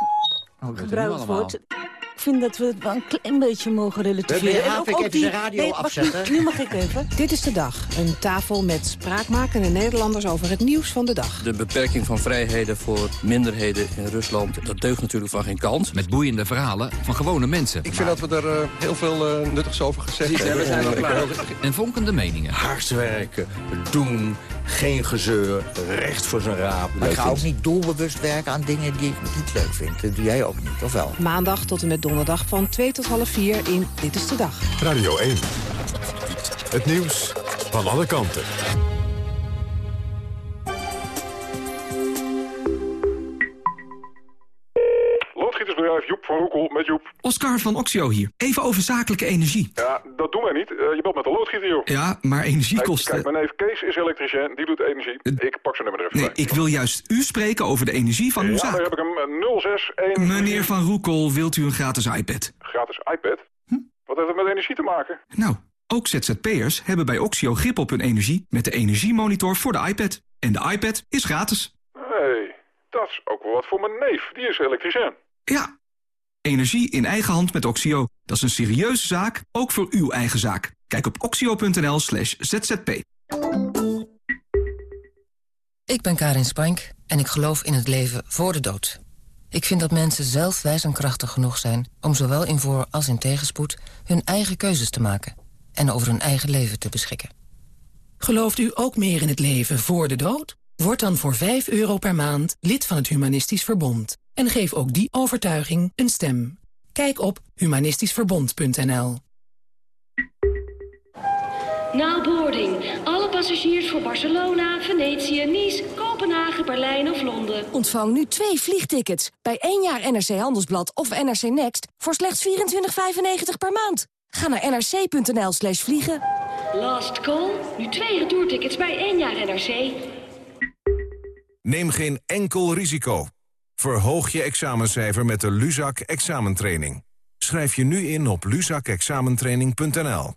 S36: Oh, gebruikt wordt. Ik vind dat we het wel een klein beetje mogen relativeren.
S37: Ja, ik even de radio nee, afzetten.
S36: Nu mag ik even.
S38: Dit is de dag. Een tafel met spraakmakende Nederlanders over het nieuws van de dag.
S39: De beperking van vrijheden voor minderheden in Rusland... dat deugt natuurlijk van geen kant.
S40: Met boeiende verhalen van gewone mensen.
S41: Ik vind dat we er uh, heel veel uh, nuttigs over gezegd hebben.
S40: we zijn al klaar. En vonkende meningen.
S42: Hard werken, doen, geen gezeur, recht voor zijn raap.
S43: Maar ik ga ook niet doelbewust werken aan dingen die ik niet leuk vind. Dat doe jij ook niet, of wel?
S38: Maandag tot en met donderdag van 2 tot half 4 in Dit is de Dag.
S1: Radio 1. Het nieuws van alle kanten.
S44: Van Roekel met Joep.
S45: Oscar van Oxio hier. Even over zakelijke energie.
S44: Ja, dat doen wij niet. Uh, je belt met de loodgieter, joh.
S45: Ja, maar energiekosten...
S44: Kijk, mijn neef Kees is elektricien, die doet energie. Ik pak zijn nummer er even
S45: Nee,
S44: bij.
S45: ik wil juist u spreken over de energie van uw
S44: ja,
S45: zaak.
S44: daar heb ik hem 061...
S45: Meneer Van Roekel, wilt u een gratis iPad?
S44: Gratis iPad? Wat heeft dat met energie te maken?
S45: Nou, ook ZZP'ers hebben bij Oxio grip op hun energie... met de energiemonitor voor de iPad. En de iPad is gratis.
S44: Hé, hey, dat is ook wel wat voor mijn neef. Die is elektricien.
S45: Ja, energie in eigen hand met Oxio. Dat is een serieuze zaak, ook voor uw eigen zaak. Kijk op oxio.nl slash zzp.
S46: Ik ben Karin Spank en ik geloof in het leven voor de dood.
S47: Ik vind dat mensen zelf wijs en krachtig genoeg zijn... om zowel in voor- als in tegenspoed hun eigen keuzes te maken... en over hun eigen leven te beschikken.
S44: Gelooft u ook meer in het leven voor de dood? Word dan voor 5 euro per maand lid van het Humanistisch Verbond. En geef ook die overtuiging een stem. Kijk op humanistischverbond.nl
S48: Now boarding. Alle passagiers voor Barcelona, Venetië, Nice, Kopenhagen, Berlijn of Londen.
S49: Ontvang nu twee vliegtickets bij één jaar NRC Handelsblad of NRC Next... voor slechts 24,95 per maand. Ga naar nrc.nl slash vliegen.
S48: Last call. Nu twee retourtickets bij één jaar NRC.
S40: Neem geen enkel risico. Verhoog je examencijfer met de Luzak examentraining. Schrijf je nu in op luzakexamentraining.nl.